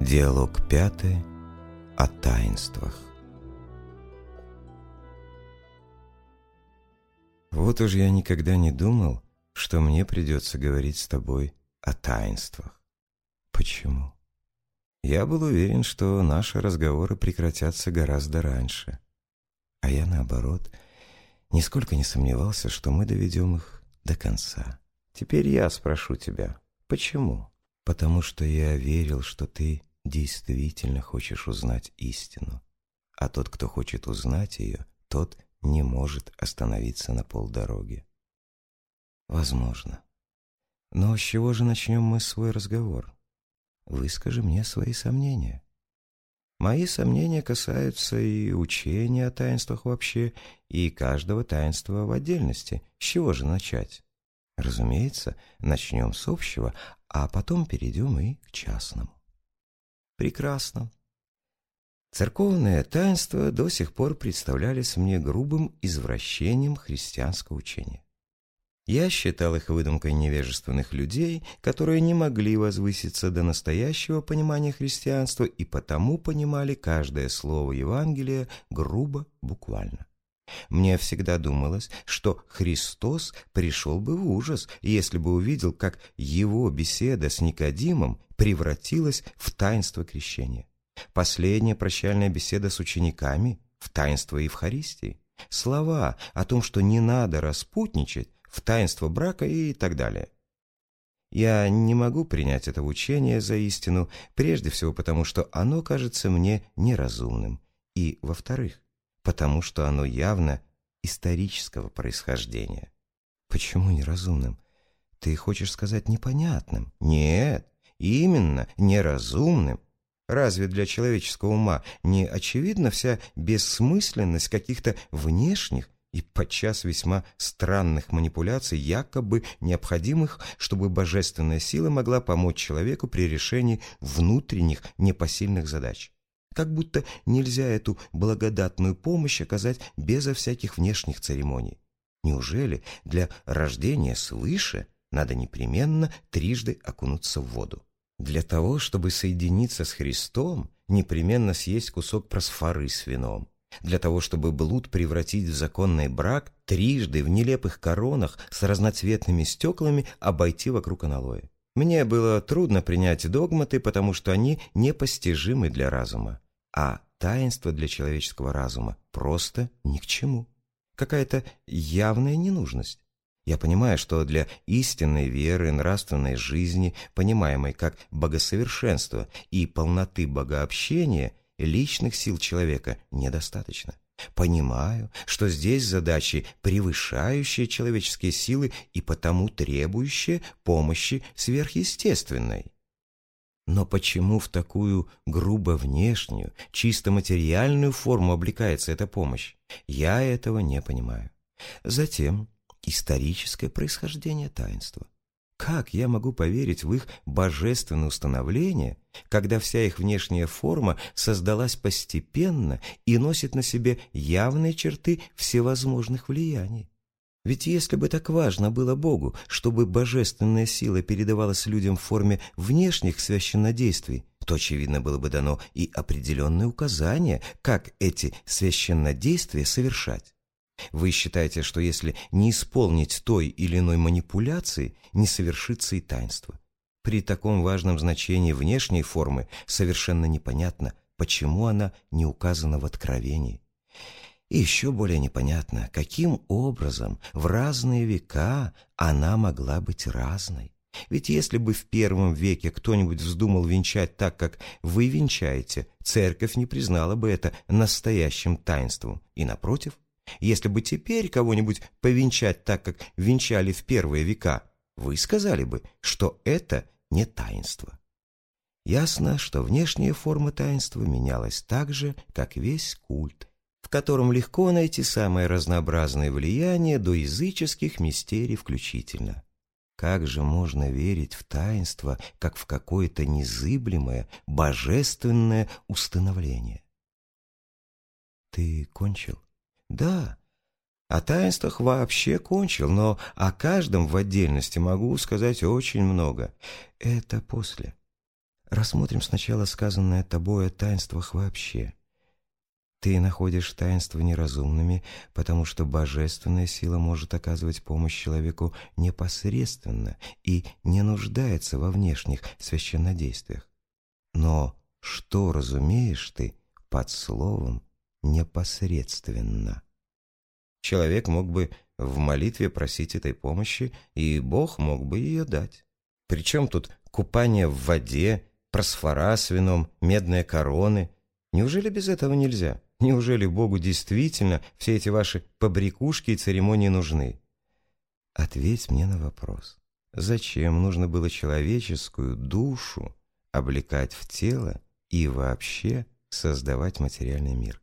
Диалог пятый о таинствах. Вот уж я никогда не думал, что мне придется говорить с тобой о таинствах. Почему? Я был уверен, что наши разговоры прекратятся гораздо раньше. А я, наоборот, нисколько не сомневался, что мы доведем их до конца. Теперь я спрошу тебя, почему? Потому что я верил, что ты действительно хочешь узнать истину. А тот, кто хочет узнать ее, тот не может остановиться на полдороги. Возможно. Но с чего же начнем мы свой разговор? Выскажи мне свои сомнения. Мои сомнения касаются и учения о таинствах вообще, и каждого таинства в отдельности. С чего же начать? Разумеется, начнем с общего, а потом перейдем и к частному. Прекрасно. Церковные таинства до сих пор представлялись мне грубым извращением христианского учения. Я считал их выдумкой невежественных людей, которые не могли возвыситься до настоящего понимания христианства и потому понимали каждое слово Евангелия грубо, буквально. Мне всегда думалось, что Христос пришел бы в ужас, если бы увидел, как его беседа с Никодимом превратилась в таинство крещения. Последняя прощальная беседа с учениками в таинство Евхаристии. Слова о том, что не надо распутничать, в таинство брака и так далее. Я не могу принять это учение за истину, прежде всего потому, что оно кажется мне неразумным, и, во-вторых, потому что оно явно исторического происхождения. Почему неразумным? Ты хочешь сказать непонятным? Нет, именно неразумным. Разве для человеческого ума не очевидна вся бессмысленность каких-то внешних и подчас весьма странных манипуляций, якобы необходимых, чтобы божественная сила могла помочь человеку при решении внутренних непосильных задач? Как будто нельзя эту благодатную помощь оказать безо всяких внешних церемоний. Неужели для рождения свыше надо непременно трижды окунуться в воду? Для того, чтобы соединиться с Христом, непременно съесть кусок просфоры с вином. Для того, чтобы блуд превратить в законный брак, трижды в нелепых коронах с разноцветными стеклами обойти вокруг аналоя. Мне было трудно принять догматы, потому что они непостижимы для разума а таинство для человеческого разума просто ни к чему. Какая-то явная ненужность. Я понимаю, что для истинной веры, нравственной жизни, понимаемой как богосовершенство и полноты богообщения, личных сил человека недостаточно. Понимаю, что здесь задачи, превышающие человеческие силы и потому требующие помощи сверхъестественной. Но почему в такую грубо внешнюю, чисто материальную форму облекается эта помощь? Я этого не понимаю. Затем историческое происхождение таинства. Как я могу поверить в их божественное установление, когда вся их внешняя форма создалась постепенно и носит на себе явные черты всевозможных влияний? Ведь если бы так важно было Богу, чтобы божественная сила передавалась людям в форме внешних священнодействий, то, очевидно, было бы дано и определенные указания, как эти священнодействия совершать. Вы считаете, что если не исполнить той или иной манипуляции, не совершится и таинство. При таком важном значении внешней формы совершенно непонятно, почему она не указана в Откровении. И еще более непонятно, каким образом в разные века она могла быть разной. Ведь если бы в первом веке кто-нибудь вздумал венчать так, как вы венчаете, церковь не признала бы это настоящим таинством. И напротив, если бы теперь кого-нибудь повенчать так, как венчали в первые века, вы сказали бы, что это не таинство. Ясно, что внешняя форма таинства менялась так же, как весь культ, в котором легко найти самое разнообразное влияние до языческих мистерий включительно. Как же можно верить в таинство, как в какое-то незыблемое, божественное установление? Ты кончил? Да. О таинствах вообще кончил, но о каждом в отдельности могу сказать очень много. Это после. Рассмотрим сначала сказанное тобой о таинствах вообще. Ты находишь таинства неразумными, потому что божественная сила может оказывать помощь человеку непосредственно и не нуждается во внешних священнодействиях. Но что разумеешь ты под словом «непосредственно»? Человек мог бы в молитве просить этой помощи, и Бог мог бы ее дать. Причем тут купание в воде, просфора с вином, медные короны? Неужели без этого нельзя? Неужели Богу действительно все эти ваши побрякушки и церемонии нужны? Ответь мне на вопрос. Зачем нужно было человеческую душу облекать в тело и вообще создавать материальный мир?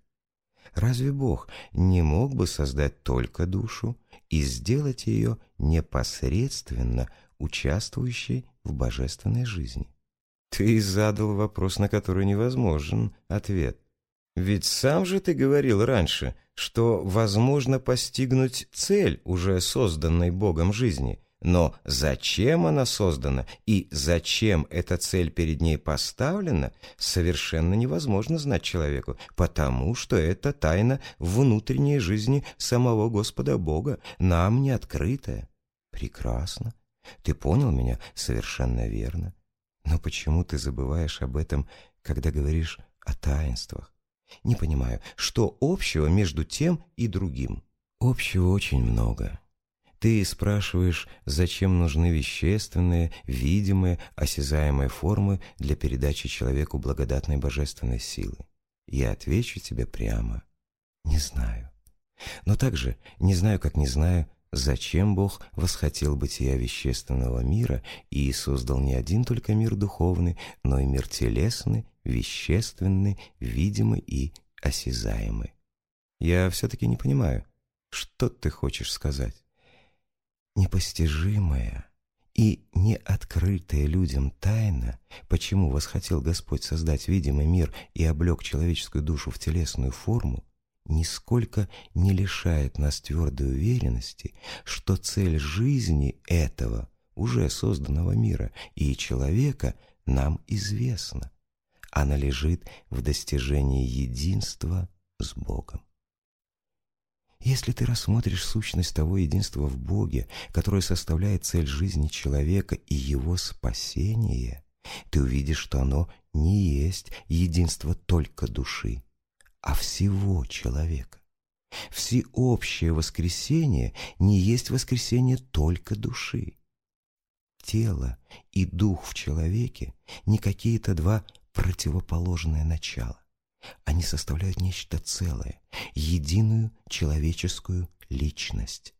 Разве Бог не мог бы создать только душу и сделать ее непосредственно участвующей в божественной жизни? Ты задал вопрос, на который невозможен ответ. Ведь сам же ты говорил раньше, что возможно постигнуть цель уже созданной Богом жизни. Но зачем она создана и зачем эта цель перед ней поставлена, совершенно невозможно знать человеку, потому что это тайна внутренней жизни самого Господа Бога, нам не открытая. Прекрасно. Ты понял меня совершенно верно. Но почему ты забываешь об этом, когда говоришь о таинствах? Не понимаю, что общего между тем и другим? Общего очень много. Ты спрашиваешь, зачем нужны вещественные, видимые, осязаемые формы для передачи человеку благодатной божественной силы. Я отвечу тебе прямо. Не знаю. Но также не знаю, как не знаю, зачем Бог восхотел бытия вещественного мира и создал не один только мир духовный, но и мир телесный, вещественный, видимый и осязаемый. Я все-таки не понимаю, что ты хочешь сказать? Непостижимая и неоткрытая людям тайна, почему восхотел Господь создать видимый мир и облег человеческую душу в телесную форму, нисколько не лишает нас твердой уверенности, что цель жизни этого уже созданного мира и человека нам известна. Она лежит в достижении единства с Богом. Если ты рассмотришь сущность того единства в Боге, которое составляет цель жизни человека и его спасение, ты увидишь, что оно не есть единство только души, а всего человека. Всеобщее воскресение не есть воскресение только души. Тело и дух в человеке не какие-то два противоположные начала. Они составляют нечто целое, единую человеческую личность.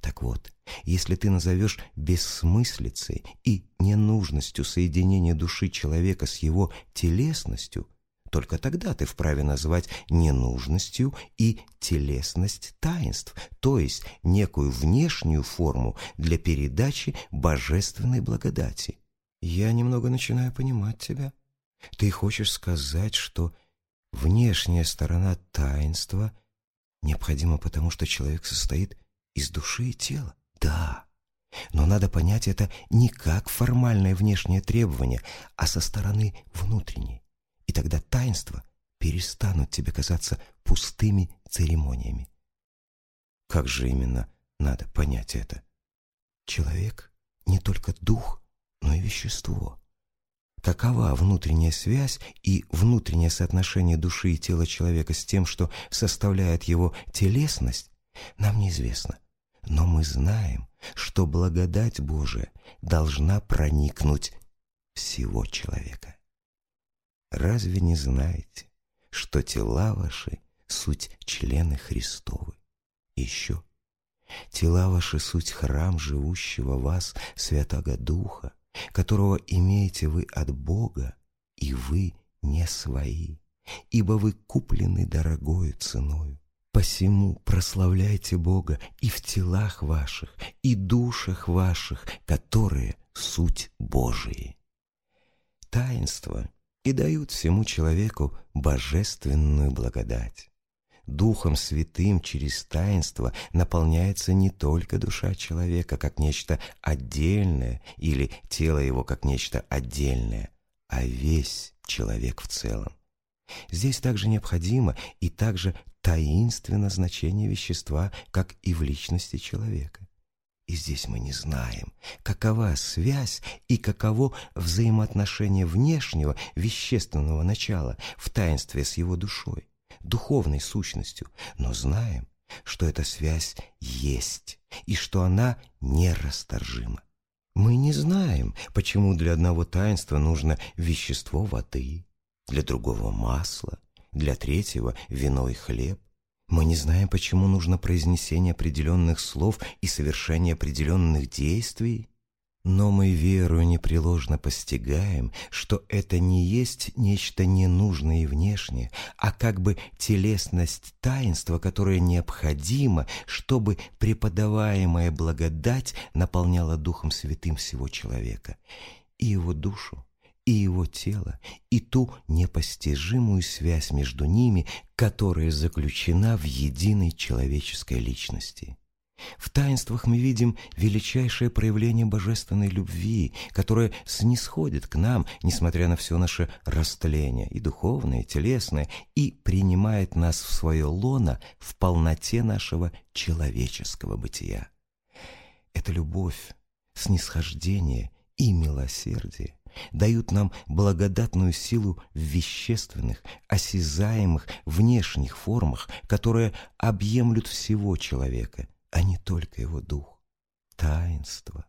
Так вот, если ты назовешь бессмыслицей и ненужностью соединения души человека с его телесностью, только тогда ты вправе назвать ненужностью и телесность таинств, то есть некую внешнюю форму для передачи божественной благодати. Я немного начинаю понимать тебя. Ты хочешь сказать, что внешняя сторона таинства необходима потому, что человек состоит из души и тела? Да. Но надо понять это не как формальное внешнее требование, а со стороны внутренней и тогда таинства перестанут тебе казаться пустыми церемониями. Как же именно надо понять это? Человек не только дух, но и вещество. Какова внутренняя связь и внутреннее соотношение души и тела человека с тем, что составляет его телесность, нам неизвестно. Но мы знаем, что благодать Божия должна проникнуть всего человека. Разве не знаете, что тела ваши — суть члены Христовы? Еще тела ваши — суть храм живущего вас Святого Духа, которого имеете вы от Бога, и вы не свои, ибо вы куплены дорогою ценою. Посему прославляйте Бога и в телах ваших, и душах ваших, которые суть Божии. Таинство и дают всему человеку божественную благодать. Духом Святым через таинство наполняется не только душа человека как нечто отдельное или тело его как нечто отдельное, а весь человек в целом. Здесь также необходимо и также таинственно значение вещества, как и в личности человека. И здесь мы не знаем, какова связь и каково взаимоотношение внешнего вещественного начала в таинстве с его душой, духовной сущностью, но знаем, что эта связь есть и что она нерасторжима. Мы не знаем, почему для одного таинства нужно вещество воды, для другого масло, для третьего вино и хлеб. Мы не знаем, почему нужно произнесение определенных слов и совершение определенных действий. Но мы верою непреложно постигаем, что это не есть нечто ненужное и внешнее, а как бы телесность таинства, которое необходимо, чтобы преподаваемая благодать наполняла Духом Святым всего человека и его душу, и его тело, и ту непостижимую связь между ними, которая заключена в единой человеческой личности. В таинствах мы видим величайшее проявление божественной любви, которое снисходит к нам, несмотря на все наше растление, и духовное, и телесное, и принимает нас в свое лоно в полноте нашего человеческого бытия. Это любовь, снисхождение и милосердие дают нам благодатную силу в вещественных, осязаемых, внешних формах, которые объемлют всего человека, а не только его дух. Таинство.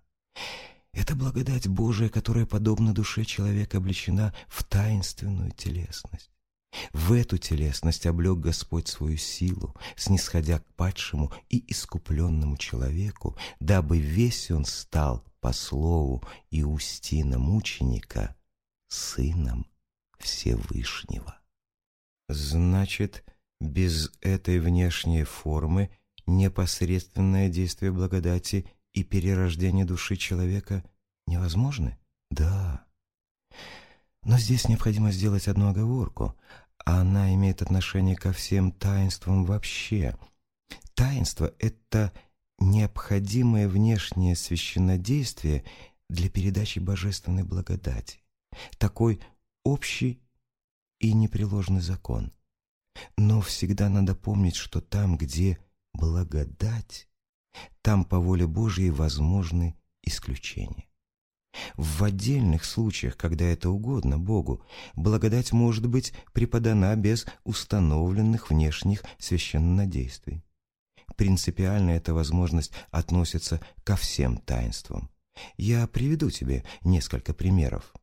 Это благодать Божия, которая, подобно душе человека, облечена в таинственную телесность. В эту телесность облег Господь свою силу, снисходя к падшему и искупленному человеку, дабы весь он стал по слову Иустина мученика сыном Всевышнего. Значит, без этой внешней формы непосредственное действие благодати и перерождение души человека невозможны? Да. Но здесь необходимо сделать одну оговорку. Она имеет отношение ко всем таинствам вообще. Таинство — это необходимое внешнее священнодействие для передачи божественной благодати. Такой общий и непреложный закон. Но всегда надо помнить, что там, где благодать, там по воле Божьей возможны исключения. В отдельных случаях, когда это угодно Богу, благодать может быть преподана без установленных внешних священнодействий принципиально эта возможность относится ко всем таинствам. Я приведу тебе несколько примеров.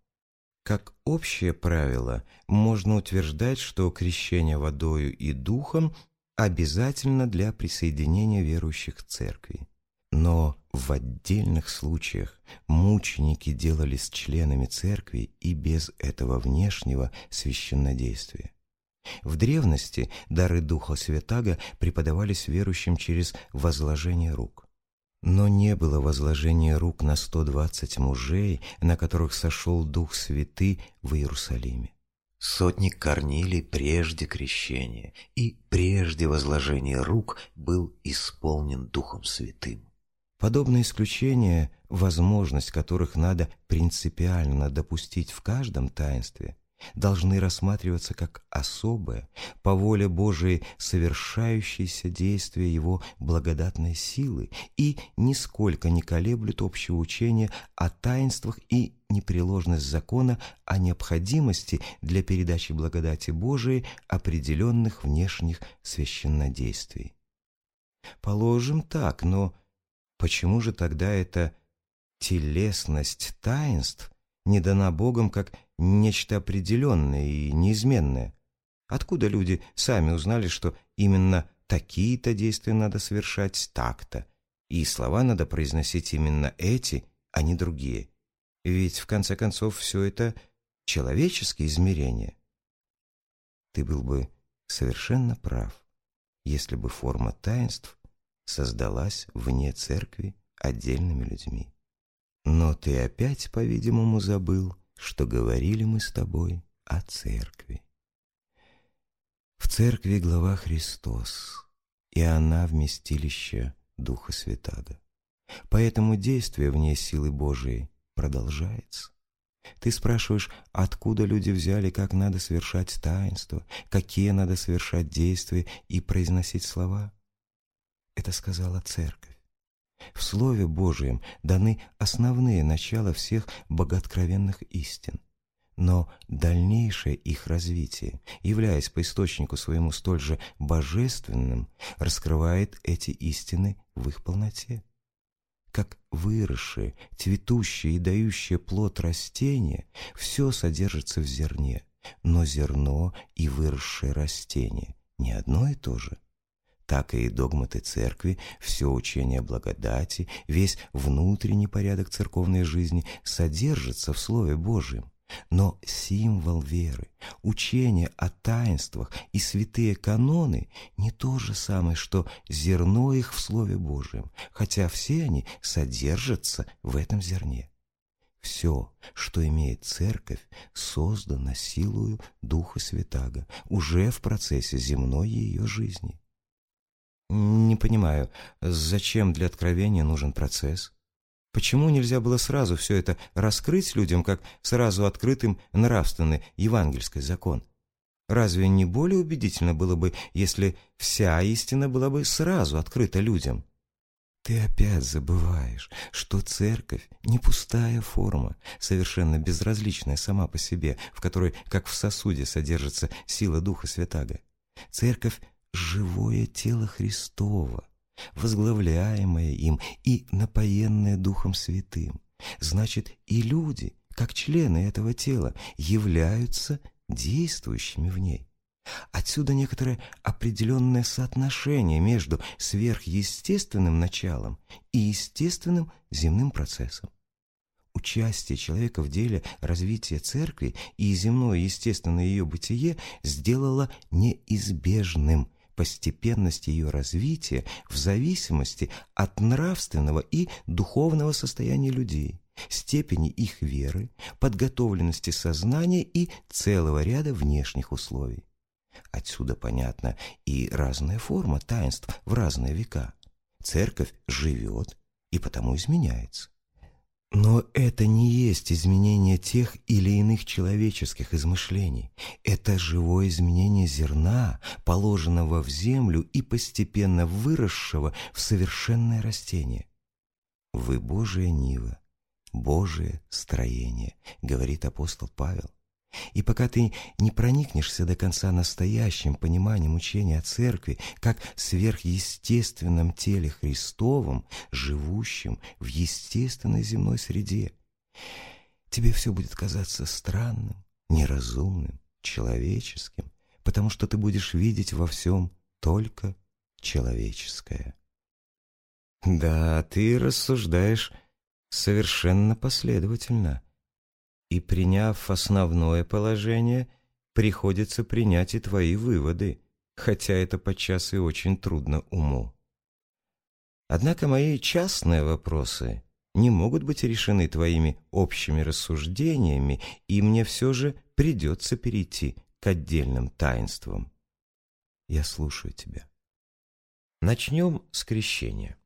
Как общее правило, можно утверждать, что крещение водою и духом обязательно для присоединения верующих к церкви. Но в отдельных случаях мученики делались членами церкви и без этого внешнего священнодействия. В древности дары Духа Святаго преподавались верующим через возложение рук. Но не было возложения рук на 120 мужей, на которых сошел Дух Святый в Иерусалиме. Сотник Корнилий прежде крещения и прежде возложения рук был исполнен Духом Святым. Подобные исключения, возможность которых надо принципиально допустить в каждом таинстве, должны рассматриваться как особое, по воле Божией совершающееся действие Его благодатной силы и нисколько не колеблют общего учения о таинствах и непреложность закона о необходимости для передачи благодати Божией определенных внешних священнодействий. Положим так, но почему же тогда эта телесность таинств не дана Богом как нечто определенное и неизменное. Откуда люди сами узнали, что именно такие-то действия надо совершать так-то, и слова надо произносить именно эти, а не другие? Ведь, в конце концов, все это человеческие измерения. Ты был бы совершенно прав, если бы форма таинств создалась вне церкви отдельными людьми. Но ты опять, по-видимому, забыл, что говорили мы с тобой о церкви. В церкви глава Христос, и она вместилище Духа Святаго. Поэтому действие вне силы Божией продолжается. Ты спрашиваешь, откуда люди взяли, как надо совершать таинство, какие надо совершать действия и произносить слова? Это сказала церковь. В Слове Божьем даны основные начала всех богооткровенных истин. Но дальнейшее их развитие, являясь по источнику своему столь же божественным, раскрывает эти истины в их полноте как выросшее, цветущее и дающее плод растение, все содержится в зерне, но зерно и выросшее растение не одно и то же. Так и догматы церкви, все учение благодати, весь внутренний порядок церковной жизни содержится в Слове Божьем. Но символ веры, учение о таинствах и святые каноны не то же самое, что зерно их в Слове Божьем, хотя все они содержатся в этом зерне. Все, что имеет церковь, создано силою Духа Святаго, уже в процессе земной ее жизни. Не понимаю, зачем для откровения нужен процесс? Почему нельзя было сразу все это раскрыть людям, как сразу открытым нравственный евангельский закон? Разве не более убедительно было бы, если вся истина была бы сразу открыта людям? Ты опять забываешь, что церковь не пустая форма, совершенно безразличная сама по себе, в которой, как в сосуде, содержится сила Духа Святаго. Церковь — живое тело Христово, возглавляемое им и напоенное Духом Святым. Значит, и люди, как члены этого тела, являются действующими в ней. Отсюда некоторое определенное соотношение между сверхъестественным началом и естественным земным процессом. Участие человека в деле развития церкви и земное естественное ее бытие сделало неизбежным постепенность ее развития в зависимости от нравственного и духовного состояния людей, степени их веры, подготовленности сознания и целого ряда внешних условий. Отсюда понятна и разная форма таинств в разные века. Церковь живет и потому изменяется. Но это не есть изменение тех или иных человеческих измышлений. Это живое изменение зерна, положенного в землю и постепенно выросшего в совершенное растение. «Вы Божия нива, Божие строение», — говорит апостол Павел. И пока ты не проникнешься до конца настоящим пониманием учения о Церкви, как сверхъестественном теле Христовом, живущем в естественной земной среде, тебе все будет казаться странным, неразумным, человеческим, потому что ты будешь видеть во всем только человеческое. Да, ты рассуждаешь совершенно последовательно и приняв основное положение, приходится принять и твои выводы, хотя это подчас и очень трудно уму. Однако мои частные вопросы не могут быть решены твоими общими рассуждениями, и мне все же придется перейти к отдельным таинствам. Я слушаю тебя. Начнем с крещения.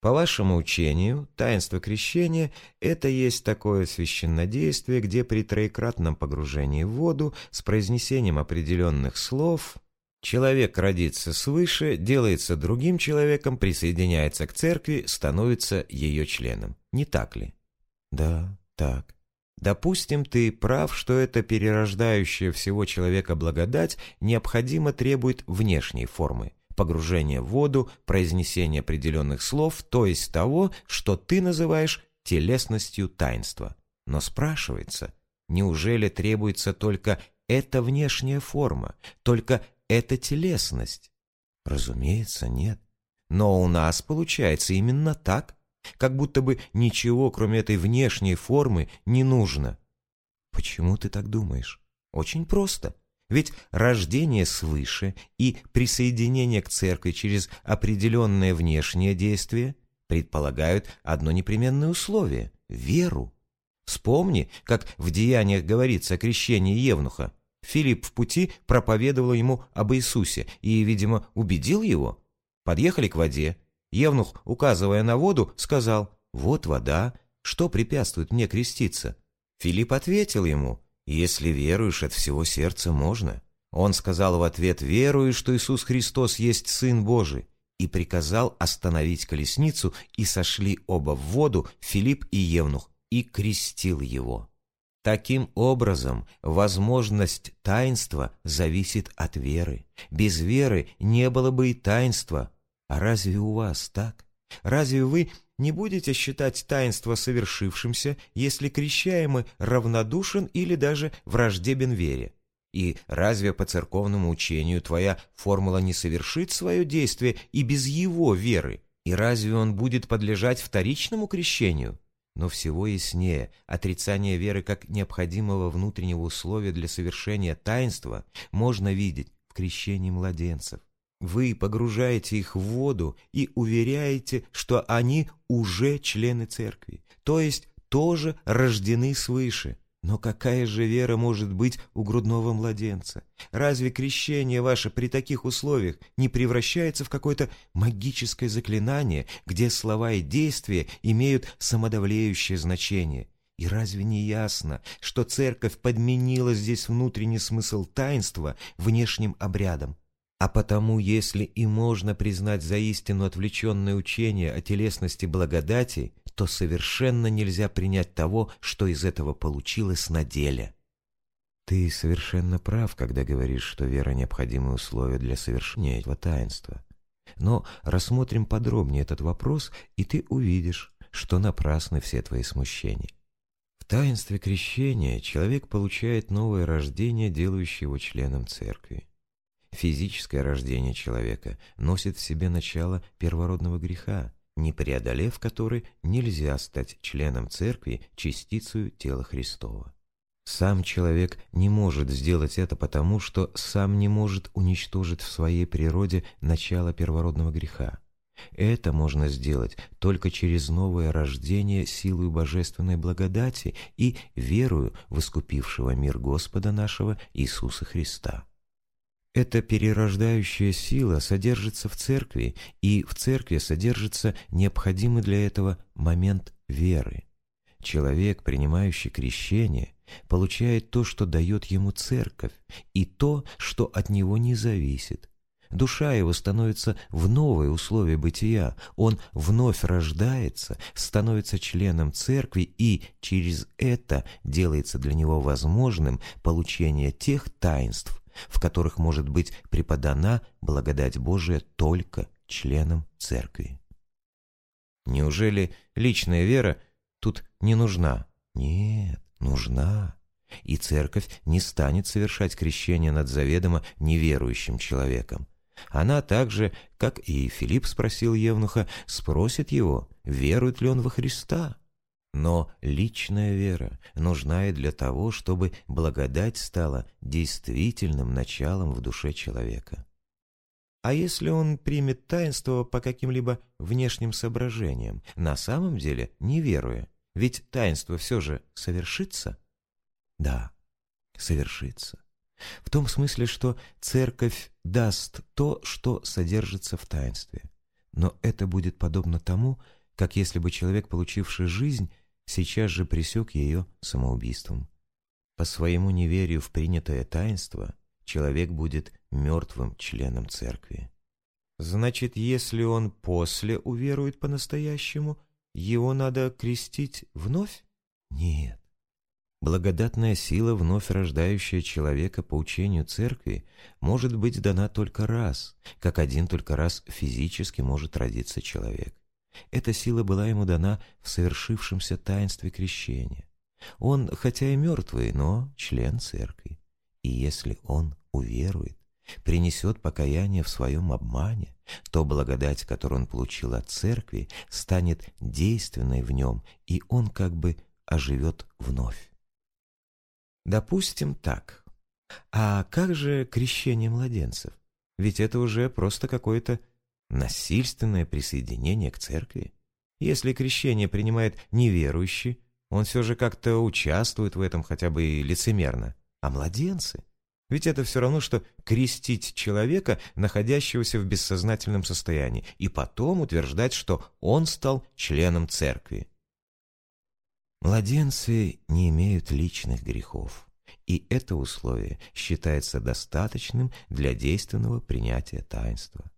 По вашему учению, таинство крещения – это есть такое священнодействие, где при троекратном погружении в воду с произнесением определенных слов человек родится свыше, делается другим человеком, присоединяется к церкви, становится ее членом. Не так ли? Да, так. Допустим, ты прав, что эта перерождающая всего человека благодать необходимо требует внешней формы погружение в воду, произнесение определенных слов, то есть того, что ты называешь телесностью таинства. Но спрашивается, неужели требуется только эта внешняя форма, только эта телесность? Разумеется, нет. Но у нас получается именно так, как будто бы ничего, кроме этой внешней формы, не нужно. Почему ты так думаешь? Очень просто. Ведь рождение свыше и присоединение к церкви через определенное внешнее действие предполагают одно непременное условие – веру. Вспомни, как в деяниях говорится о крещении Евнуха. Филипп в пути проповедовал ему об Иисусе и, видимо, убедил его. Подъехали к воде. Евнух, указывая на воду, сказал «Вот вода, что препятствует мне креститься?» Филипп ответил ему, «Если веруешь от всего сердца, можно». Он сказал в ответ, «Верую, что Иисус Христос есть Сын Божий» и приказал остановить колесницу, и сошли оба в воду, Филипп и Евнух, и крестил его. Таким образом, возможность таинства зависит от веры. Без веры не было бы и таинства. А разве у вас так? Разве вы не будете считать таинство совершившимся, если крещаемый равнодушен или даже враждебен вере? И разве по церковному учению твоя формула не совершит свое действие и без его веры? И разве он будет подлежать вторичному крещению? Но всего яснее, отрицание веры как необходимого внутреннего условия для совершения таинства можно видеть в крещении младенцев. Вы погружаете их в воду и уверяете, что они уже члены церкви, то есть тоже рождены свыше. Но какая же вера может быть у грудного младенца? Разве крещение ваше при таких условиях не превращается в какое-то магическое заклинание, где слова и действия имеют самодавлеющее значение? И разве не ясно, что церковь подменила здесь внутренний смысл таинства внешним обрядом? А потому, если и можно признать за истину отвлеченное учение о телесности благодати, то совершенно нельзя принять того, что из этого получилось на деле. Ты совершенно прав, когда говоришь, что вера – необходимое условие для совершения этого таинства. Но рассмотрим подробнее этот вопрос, и ты увидишь, что напрасны все твои смущения. В таинстве крещения человек получает новое рождение, делающее его членом церкви. Физическое рождение человека носит в себе начало первородного греха, не преодолев который нельзя стать членом церкви, частицей тела Христова. Сам человек не может сделать это потому, что сам не может уничтожить в своей природе начало первородного греха. Это можно сделать только через новое рождение силой божественной благодати и верою в искупившего мир Господа нашего Иисуса Христа. Эта перерождающая сила содержится в церкви, и в церкви содержится необходимый для этого момент веры. Человек, принимающий крещение, получает то, что дает ему церковь, и то, что от него не зависит. Душа его становится в новые условия бытия, он вновь рождается, становится членом церкви и через это делается для него возможным получение тех таинств, в которых может быть преподана благодать Божия только членам церкви. Неужели личная вера тут не нужна? Нет, нужна. И церковь не станет совершать крещение над заведомо неверующим человеком. Она также, как и Филипп спросил Евнуха, спросит его, верует ли он во Христа. Но личная вера нужна и для того, чтобы благодать стала действительным началом в душе человека. А если он примет таинство по каким-либо внешним соображениям, на самом деле не веруя, ведь таинство все же совершится? Да, совершится. В том смысле, что церковь даст то, что содержится в таинстве. Но это будет подобно тому, как если бы человек, получивший жизнь, сейчас же пресек ее самоубийством. По своему неверию в принятое таинство человек будет мертвым членом церкви. Значит, если он после уверует по-настоящему, его надо крестить вновь? Нет. Благодатная сила, вновь рождающая человека по учению церкви, может быть дана только раз, как один только раз физически может родиться человек. Эта сила была ему дана в совершившемся таинстве крещения. Он, хотя и мертвый, но член церкви. И если он уверует, принесет покаяние в своем обмане, то благодать, которую он получил от церкви, станет действенной в нем, и он как бы оживет вновь. Допустим так. А как же крещение младенцев? Ведь это уже просто какое-то насильственное присоединение к церкви. Если крещение принимает неверующий, он все же как-то участвует в этом хотя бы и лицемерно. А младенцы? Ведь это все равно, что крестить человека, находящегося в бессознательном состоянии, и потом утверждать, что он стал членом церкви. Младенцы не имеют личных грехов, и это условие считается достаточным для действенного принятия таинства.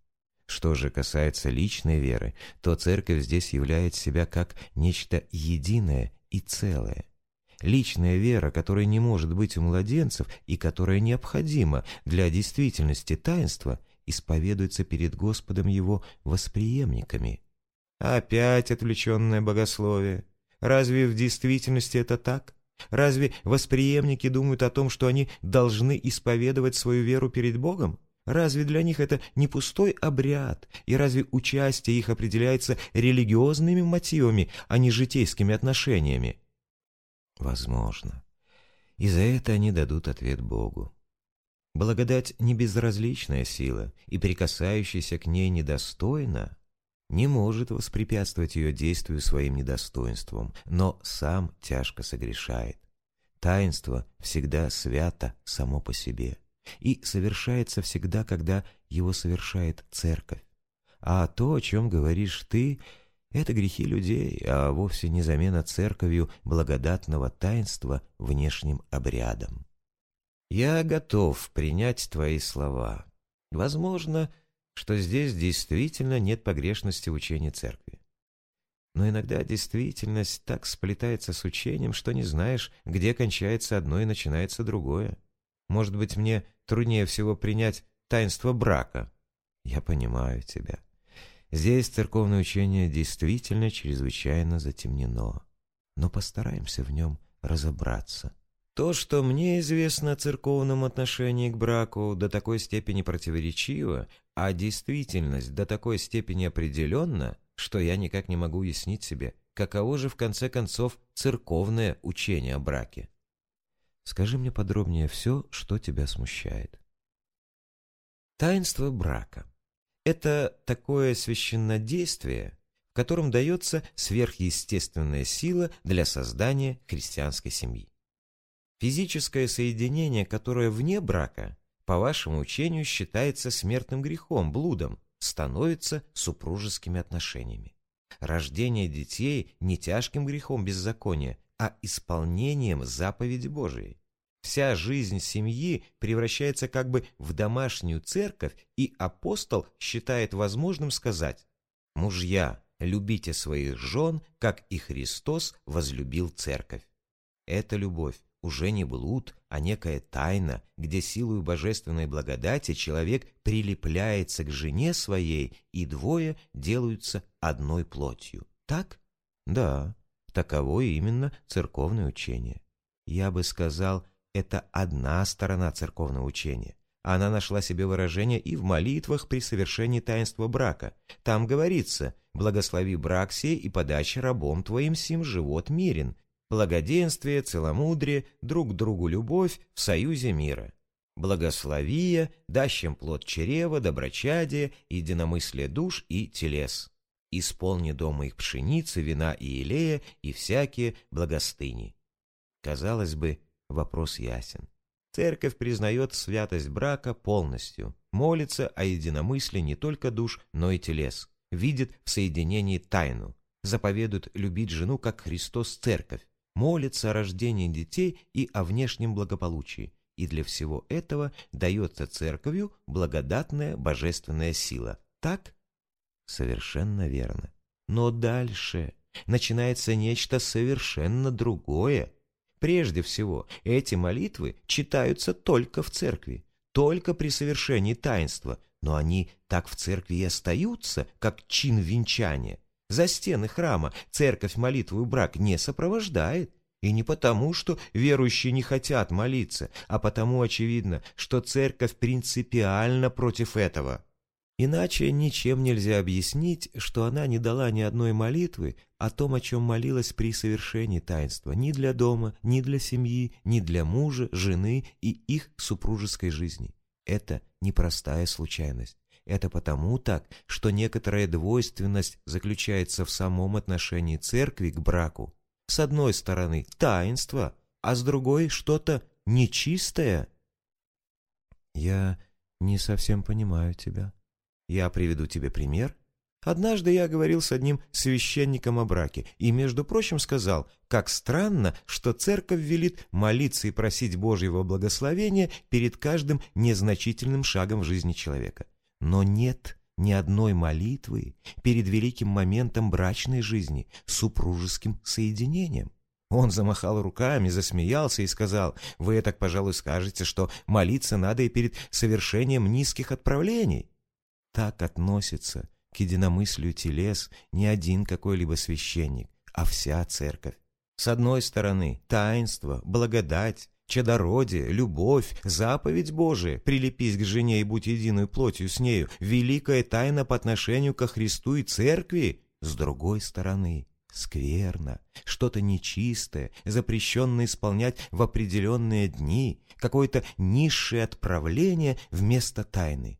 Что же касается личной веры, то церковь здесь являет себя как нечто единое и целое. Личная вера, которая не может быть у младенцев и которая необходима для действительности таинства, исповедуется перед Господом его восприемниками. Опять отвлеченное богословие. Разве в действительности это так? Разве восприемники думают о том, что они должны исповедовать свою веру перед Богом? Разве для них это не пустой обряд? И разве участие их определяется религиозными мотивами, а не житейскими отношениями? Возможно. И за это они дадут ответ Богу. Благодать не безразличная сила, и прикасающийся к ней недостойно не может воспрепятствовать ее действию своим недостоинством, но сам тяжко согрешает. Таинство всегда свято само по себе и совершается всегда, когда его совершает церковь. А то, о чем говоришь ты, это грехи людей, а вовсе не замена церковью благодатного таинства внешним обрядом. Я готов принять твои слова. Возможно, что здесь действительно нет погрешности в учении церкви. Но иногда действительность так сплетается с учением, что не знаешь, где кончается одно и начинается другое. Может быть, мне труднее всего принять таинство брака. Я понимаю тебя. Здесь церковное учение действительно чрезвычайно затемнено. Но постараемся в нем разобраться. То, что мне известно о церковном отношении к браку, до такой степени противоречиво, а действительность до такой степени определенна, что я никак не могу уяснить себе, каково же в конце концов церковное учение о браке. Скажи мне подробнее все, что тебя смущает. Таинство брака – это такое священнодействие, в котором дается сверхъестественная сила для создания христианской семьи. Физическое соединение, которое вне брака, по вашему учению считается смертным грехом, блудом, становится супружескими отношениями. Рождение детей не тяжким грехом беззакония, а исполнением заповеди Божией. Вся жизнь семьи превращается как бы в домашнюю церковь, и апостол считает возможным сказать «Мужья, любите своих жен, как и Христос возлюбил церковь». Эта любовь уже не блуд, а некая тайна, где силою божественной благодати человек прилепляется к жене своей, и двое делаются одной плотью. Так? Да, таково именно церковное учение. Я бы сказал, это одна сторона церковного учения. Она нашла себе выражение и в молитвах при совершении таинства брака. Там говорится «Благослови брак сей и подачи рабом твоим сим живот мирен, благоденствие, целомудрие, друг другу любовь в союзе мира. Благословия, дащим плод чрева, доброчадие, единомыслие душ и телес. Исполни дома их пшеницы, вина и елея и всякие благостыни. Казалось бы, вопрос ясен. Церковь признает святость брака полностью, молится о единомыслии не только душ, но и телес, видит в соединении тайну, заповедует любить жену, как Христос церковь, молится о рождении детей и о внешнем благополучии, и для всего этого дается церковью благодатная божественная сила. Так? Совершенно верно. Но дальше начинается нечто совершенно другое. Прежде всего, эти молитвы читаются только в церкви, только при совершении таинства, но они так в церкви и остаются, как чин венчания. За стены храма церковь молитву и брак не сопровождает. И не потому, что верующие не хотят молиться, а потому очевидно, что церковь принципиально против этого. Иначе ничем нельзя объяснить, что она не дала ни одной молитвы о том, о чем молилась при совершении таинства, ни для дома, ни для семьи, ни для мужа, жены и их супружеской жизни. Это непростая случайность. Это потому так, что некоторая двойственность заключается в самом отношении церкви к браку. С одной стороны таинство, а с другой что-то нечистое. Я не совсем понимаю тебя. Я приведу тебе пример, Однажды я говорил с одним священником о браке и, между прочим, сказал, как странно, что церковь велит молиться и просить Божьего благословения перед каждым незначительным шагом в жизни человека. Но нет ни одной молитвы перед великим моментом брачной жизни, супружеским соединением. Он замахал руками, засмеялся и сказал, «Вы так, пожалуй, скажете, что молиться надо и перед совершением низких отправлений». Так относится к единомыслию телес не один какой-либо священник, а вся церковь. С одной стороны, таинство, благодать, чадородие, любовь, заповедь Божия, прилепись к жене и будь единой плотью с нею, великая тайна по отношению ко Христу и церкви. С другой стороны, скверно, что-то нечистое, запрещенное исполнять в определенные дни, какое-то низшее отправление вместо тайны.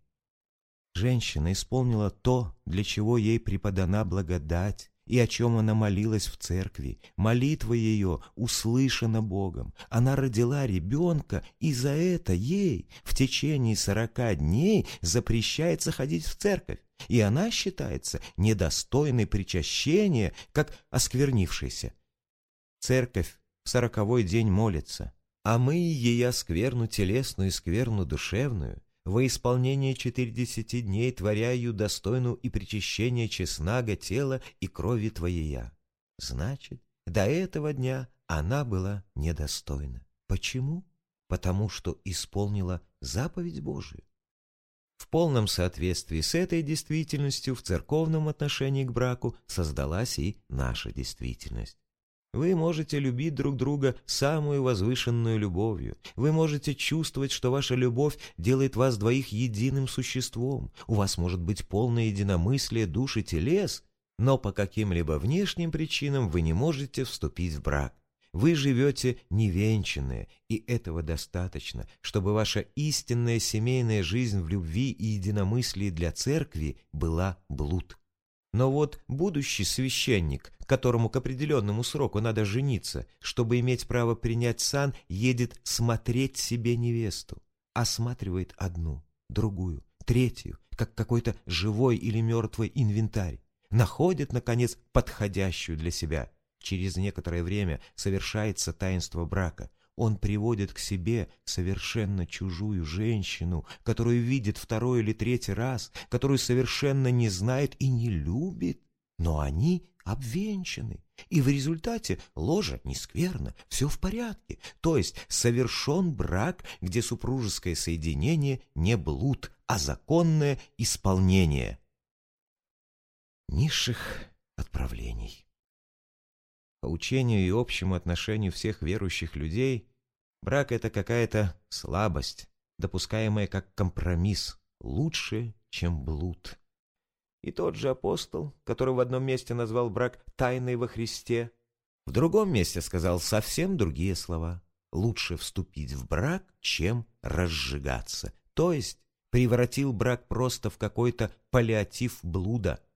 Женщина исполнила то, для чего ей преподана благодать, и о чем она молилась в церкви. Молитва ее услышана Богом. Она родила ребенка, и за это ей в течение сорока дней запрещается ходить в церковь, и она считается недостойной причащения, как осквернившейся. Церковь в сороковой день молится, а мы ей оскверну телесную и скверну душевную, во исполнение четыридесяти дней творяю достойну и причащения честнага тела и крови Твоея. Значит, до этого дня она была недостойна. Почему? Потому что исполнила заповедь Божию. В полном соответствии с этой действительностью в церковном отношении к браку создалась и наша действительность. Вы можете любить друг друга самую возвышенную любовью. Вы можете чувствовать, что ваша любовь делает вас двоих единым существом. У вас может быть полное единомыслие душ и телес, но по каким-либо внешним причинам вы не можете вступить в брак. Вы живете невенчанные, и этого достаточно, чтобы ваша истинная семейная жизнь в любви и единомыслии для церкви была блуд. Но вот будущий священник, которому к определенному сроку надо жениться, чтобы иметь право принять сан, едет смотреть себе невесту. Осматривает одну, другую, третью, как какой-то живой или мертвый инвентарь. Находит, наконец, подходящую для себя. Через некоторое время совершается таинство брака он приводит к себе совершенно чужую женщину, которую видит второй или третий раз, которую совершенно не знает и не любит, но они обвенчаны, и в результате ложа не скверна, все в порядке, то есть совершен брак, где супружеское соединение не блуд, а законное исполнение низших отправлений. По учению и общему отношению всех верующих людей, брак — это какая-то слабость, допускаемая как компромисс, лучше, чем блуд. И тот же апостол, который в одном месте назвал брак «тайной во Христе», в другом месте сказал совсем другие слова. Лучше вступить в брак, чем разжигаться. То есть превратил брак просто в какой-то паллиатив блуда —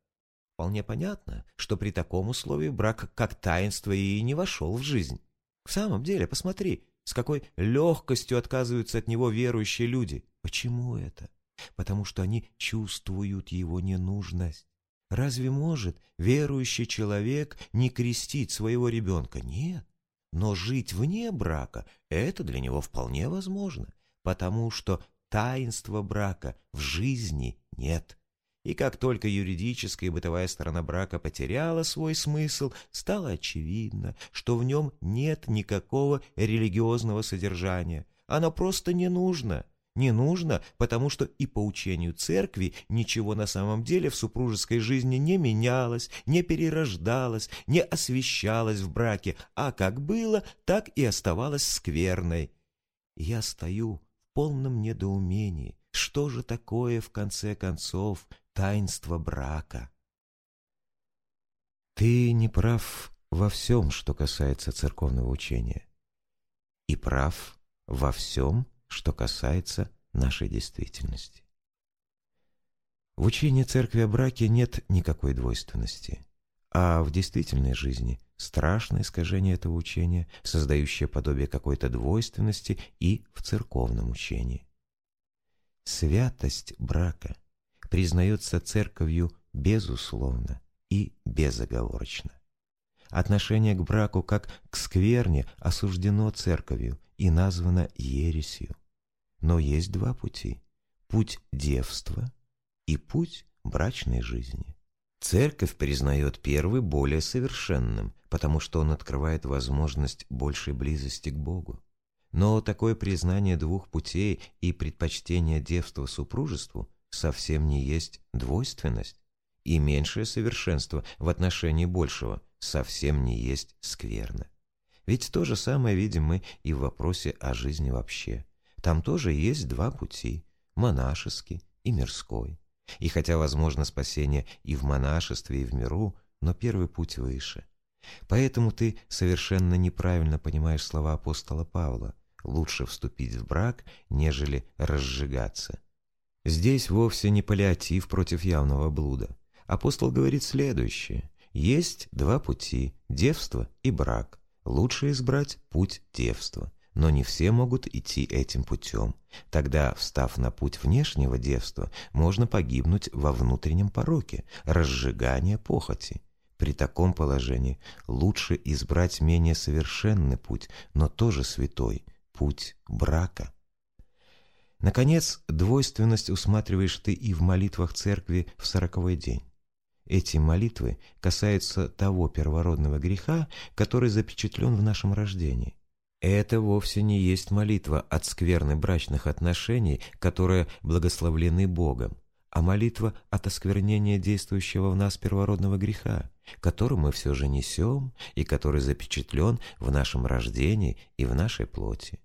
Вполне понятно, что при таком условии брак как таинство и не вошел в жизнь. В самом деле, посмотри, с какой легкостью отказываются от него верующие люди. Почему это? Потому что они чувствуют его ненужность. Разве может верующий человек не крестить своего ребенка? Нет. Но жить вне брака – это для него вполне возможно, потому что таинства брака в жизни нет. И как только юридическая и бытовая сторона брака потеряла свой смысл, стало очевидно, что в нем нет никакого религиозного содержания. Оно просто не нужно. Не нужно, потому что и по учению церкви ничего на самом деле в супружеской жизни не менялось, не перерождалось, не освещалось в браке, а как было, так и оставалось скверной. Я стою в полном недоумении. Что же такое, в конце концов, таинство брака. Ты не прав во всем, что касается церковного учения, и прав во всем, что касается нашей действительности. В учении церкви о браке нет никакой двойственности, а в действительной жизни страшное искажение этого учения, создающее подобие какой-то двойственности и в церковном учении. Святость брака – признается церковью безусловно и безоговорочно. Отношение к браку как к скверне осуждено церковью и названо ересью. Но есть два пути – путь девства и путь брачной жизни. Церковь признает первый более совершенным, потому что он открывает возможность большей близости к Богу. Но такое признание двух путей и предпочтение девства супружеству совсем не есть двойственность, и меньшее совершенство в отношении большего совсем не есть скверно. Ведь то же самое видим мы и в вопросе о жизни вообще. Там тоже есть два пути – монашеский и мирской. И хотя возможно спасение и в монашестве, и в миру, но первый путь выше. Поэтому ты совершенно неправильно понимаешь слова апостола Павла «лучше вступить в брак, нежели разжигаться». Здесь вовсе не паллиатив против явного блуда. Апостол говорит следующее. Есть два пути – девство и брак. Лучше избрать путь девства но не все могут идти этим путем. Тогда, встав на путь внешнего девства, можно погибнуть во внутреннем пороке, разжигания похоти. При таком положении лучше избрать менее совершенный путь, но тоже святой, путь брака. Наконец, двойственность усматриваешь ты и в молитвах церкви в сороковой день. Эти молитвы касаются того первородного греха, который запечатлен в нашем рождении. Это вовсе не есть молитва от скверны брачных отношений, которые благословлены Богом, а молитва от осквернения действующего в нас первородного греха, который мы все же несем и который запечатлен в нашем рождении и в нашей плоти.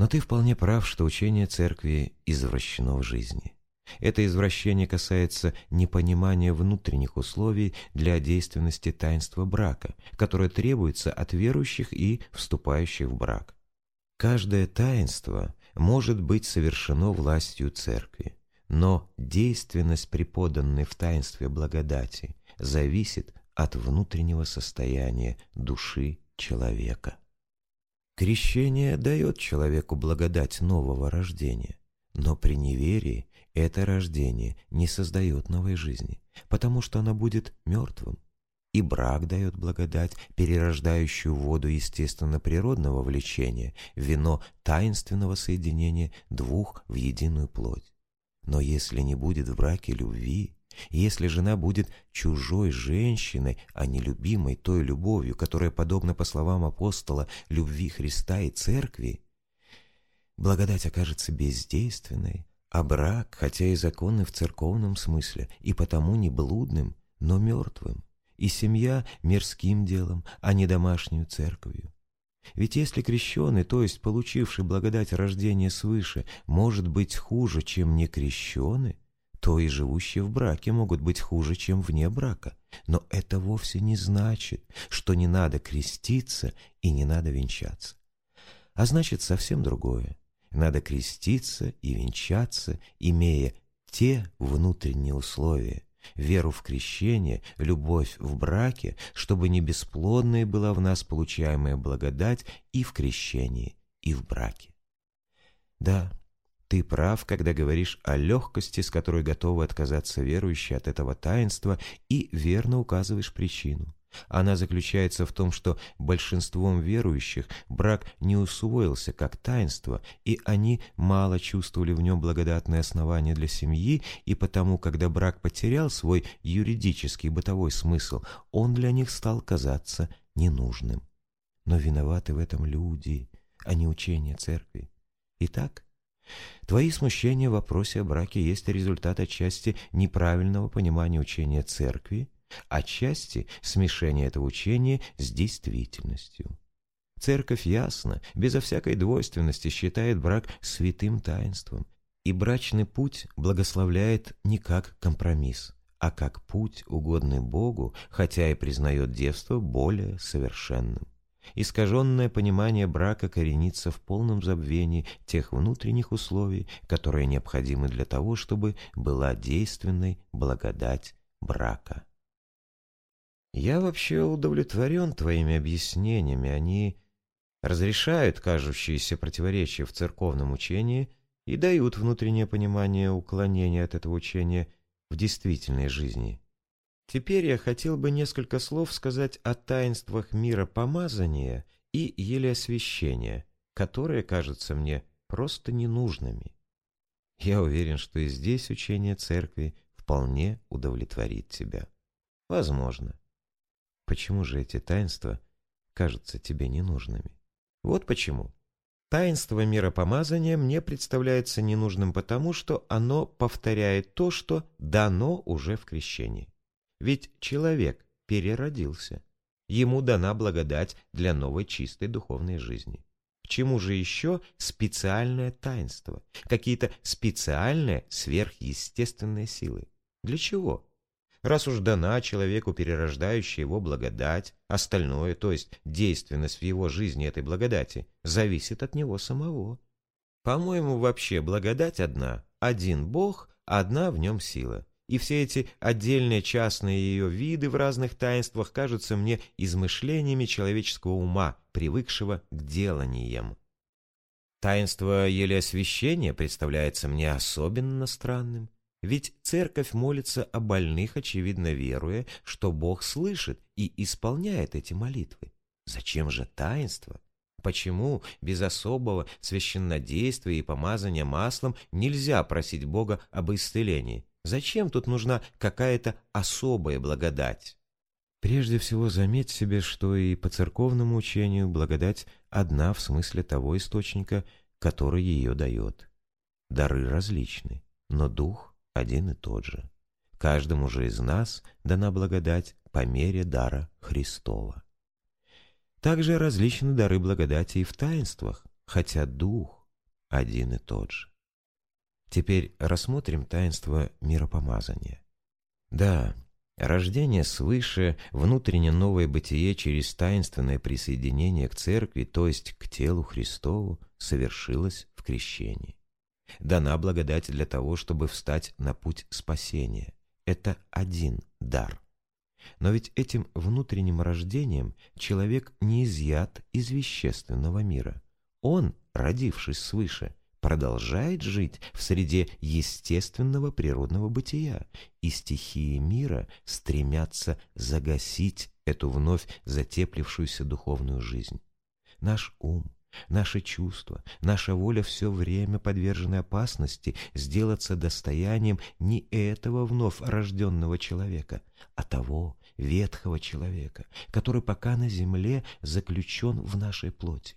Но ты вполне прав, что учение Церкви извращено в жизни. Это извращение касается непонимания внутренних условий для действенности таинства брака, которое требуется от верующих и вступающих в брак. Каждое таинство может быть совершено властью Церкви, но действенность преподанной в таинстве благодати зависит от внутреннего состояния души человека. Крещение дает человеку благодать нового рождения, но при неверии это рождение не создает новой жизни, потому что она будет мертвым. И брак дает благодать, перерождающую воду естественно-природного влечения, вино таинственного соединения двух в единую плоть. Но если не будет в браке любви, если жена будет чужой женщиной, а не любимой той любовью, которая, подобно по словам апостола, любви Христа и Церкви, благодать окажется бездейственной, а брак, хотя и законный в церковном смысле, и потому не блудным, но мертвым, и семья мирским делом, а не домашнюю церковью. Ведь если крещеный, то есть получивший благодать рождения свыше, может быть хуже, чем не крещеный, то и живущие в браке могут быть хуже, чем вне брака. Но это вовсе не значит, что не надо креститься и не надо венчаться. А значит совсем другое. Надо креститься и венчаться, имея те внутренние условия, веру в крещение, любовь в браке, чтобы не бесплодной была в нас получаемая благодать и в крещении, и в браке. Да, ты прав, когда говоришь о легкости, с которой готовы отказаться верующие от этого таинства, и верно указываешь причину. Она заключается в том, что большинством верующих брак не усвоился как таинство, и они мало чувствовали в нем благодатное основание для семьи, и потому, когда брак потерял свой юридический бытовой смысл, он для них стал казаться ненужным. Но виноваты в этом люди, а не учение церкви. Итак, Твои смущения в вопросе о браке есть результат отчасти неправильного понимания учения церкви, отчасти смешение этого учения с действительностью. Церковь ясно, безо всякой двойственности считает брак святым таинством, и брачный путь благословляет не как компромисс, а как путь, угодный Богу, хотя и признает девство более совершенным. Искаженное понимание брака коренится в полном забвении тех внутренних условий, которые необходимы для того, чтобы была действенной благодать брака. Я вообще удовлетворен твоими объяснениями. Они разрешают кажущиеся противоречия в церковном учении и дают внутреннее понимание уклонения от этого учения в действительной жизни. Теперь я хотел бы несколько слов сказать о таинствах мира помазания и елеосвящения, которые кажутся мне просто ненужными. Я уверен, что и здесь учение церкви вполне удовлетворит тебя. Возможно. Почему же эти таинства кажутся тебе ненужными? Вот почему. Таинство миропомазания мне представляется ненужным потому, что оно повторяет то, что дано уже в крещении. Ведь человек переродился. Ему дана благодать для новой чистой духовной жизни. К чему же еще специальное таинство? Какие-то специальные сверхъестественные силы? Для чего? Раз уж дана человеку перерождающая его благодать, остальное, то есть действенность в его жизни этой благодати, зависит от него самого. По-моему, вообще благодать одна, один Бог, одна в нем сила. И все эти отдельные частные ее виды в разных таинствах кажутся мне измышлениями человеческого ума, привыкшего к деланиям. Таинство еле освящения представляется мне особенно странным. Ведь церковь молится о больных, очевидно веруя, что Бог слышит и исполняет эти молитвы. Зачем же таинство? Почему без особого священнодействия и помазания маслом нельзя просить Бога об исцелении? Зачем тут нужна какая-то особая благодать? Прежде всего заметь себе, что и по церковному учению благодать одна в смысле того источника, который ее дает. Дары различны, но Дух один и тот же. Каждому же из нас дана благодать по мере дара Христова. Также различны дары благодати и в таинствах, хотя Дух один и тот же. Теперь рассмотрим таинство миропомазания. Да, рождение свыше, внутреннее новое бытие через таинственное присоединение к Церкви, то есть к телу Христову, совершилось в крещении дана благодать для того, чтобы встать на путь спасения. Это один дар. Но ведь этим внутренним рождением человек не изъят из вещественного мира. Он, родившись свыше, продолжает жить в среде естественного природного бытия, и стихии мира стремятся загасить эту вновь затеплившуюся духовную жизнь. Наш ум, Наши чувства, наша воля все время подвержены опасности сделаться достоянием не этого вновь рожденного человека, а того ветхого человека, который пока на земле заключен в нашей плоти.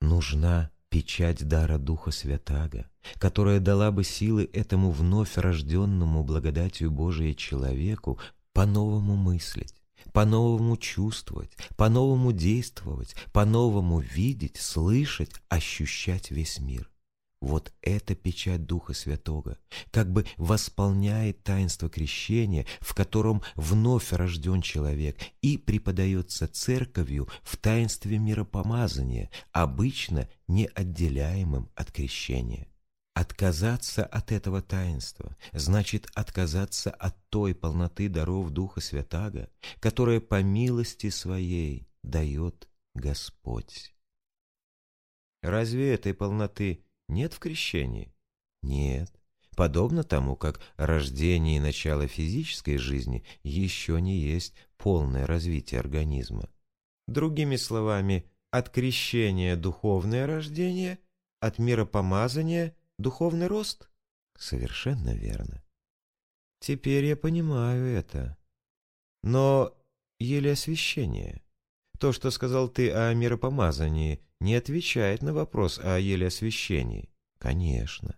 Нужна печать дара Духа Святаго, которая дала бы силы этому вновь рожденному благодатью Божией человеку по-новому мыслить, по-новому чувствовать, по-новому действовать, по-новому видеть, слышать, ощущать весь мир. Вот эта печать Духа Святого как бы восполняет таинство крещения, в котором вновь рожден человек и преподается церковью в таинстве миропомазания, обычно неотделяемым от крещения. Отказаться от этого таинства значит отказаться от той полноты даров Духа Святаго, которая по милости Своей дает Господь. Разве этой полноты нет в крещении? Нет. Подобно тому, как рождение и начало физической жизни еще не есть полное развитие организма. Другими словами, от крещения духовное рождение, от миропомазания – Духовный рост? Совершенно верно. Теперь я понимаю это. Но еле освящение. То, что сказал ты о миропомазании, не отвечает на вопрос о еле освящении. Конечно.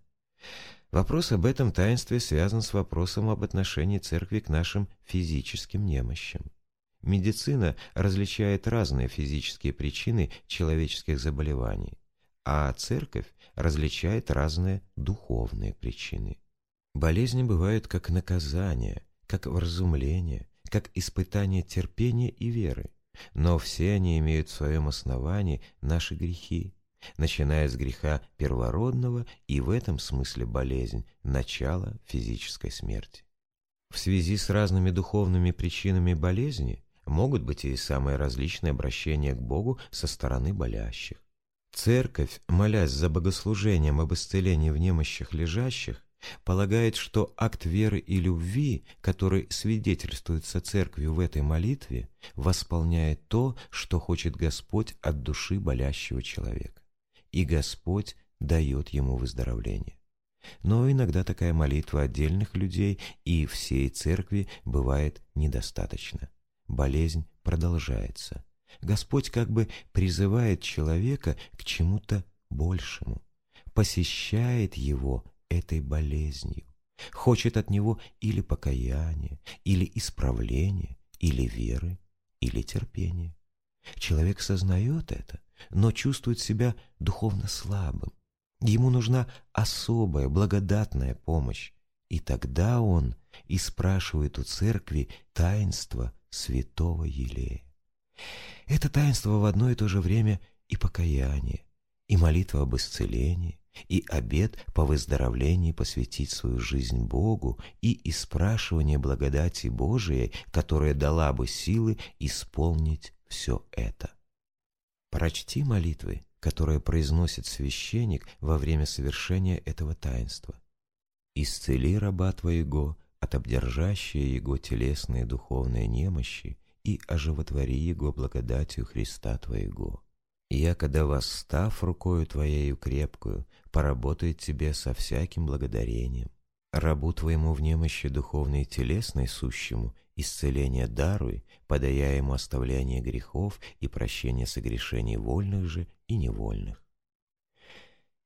Вопрос об этом таинстве связан с вопросом об отношении церкви к нашим физическим немощам. Медицина различает разные физические причины человеческих заболеваний, а церковь различает разные духовные причины. Болезни бывают как наказание, как вразумление, как испытание терпения и веры, но все они имеют в своем основании наши грехи, начиная с греха первородного и в этом смысле болезнь – начало физической смерти. В связи с разными духовными причинами болезни могут быть и самые различные обращения к Богу со стороны болящих. Церковь, молясь за богослужением об исцелении в немощах лежащих, полагает, что акт веры и любви, который свидетельствуется церковью в этой молитве, восполняет то, что хочет Господь от души болящего человека. И Господь дает ему выздоровление. Но иногда такая молитва отдельных людей и всей церкви бывает недостаточно. Болезнь продолжается. Господь как бы призывает человека к чему-то большему, посещает его этой болезнью, хочет от него или покаяния, или исправления, или веры, или терпения. Человек сознает это, но чувствует себя духовно слабым. Ему нужна особая, благодатная помощь, и тогда он и спрашивает у церкви таинство святого Елея. Это таинство в одно и то же время и покаяние, и молитва об исцелении, и обет по выздоровлении посвятить свою жизнь Богу, и испрашивание благодати Божией, которая дала бы силы исполнить все это. Прочти молитвы, которые произносит священник во время совершения этого таинства. «Исцели раба Твоего от обдержащей его телесные и духовные немощи и оживотвори его благодатью Христа Твоего. Якода восстав рукою Твоею крепкую, поработает Тебе со всяким благодарением. Рабу Твоему в немощи духовной и телесной сущему исцеление даруй, подая ему оставление грехов и прощение согрешений вольных же и невольных.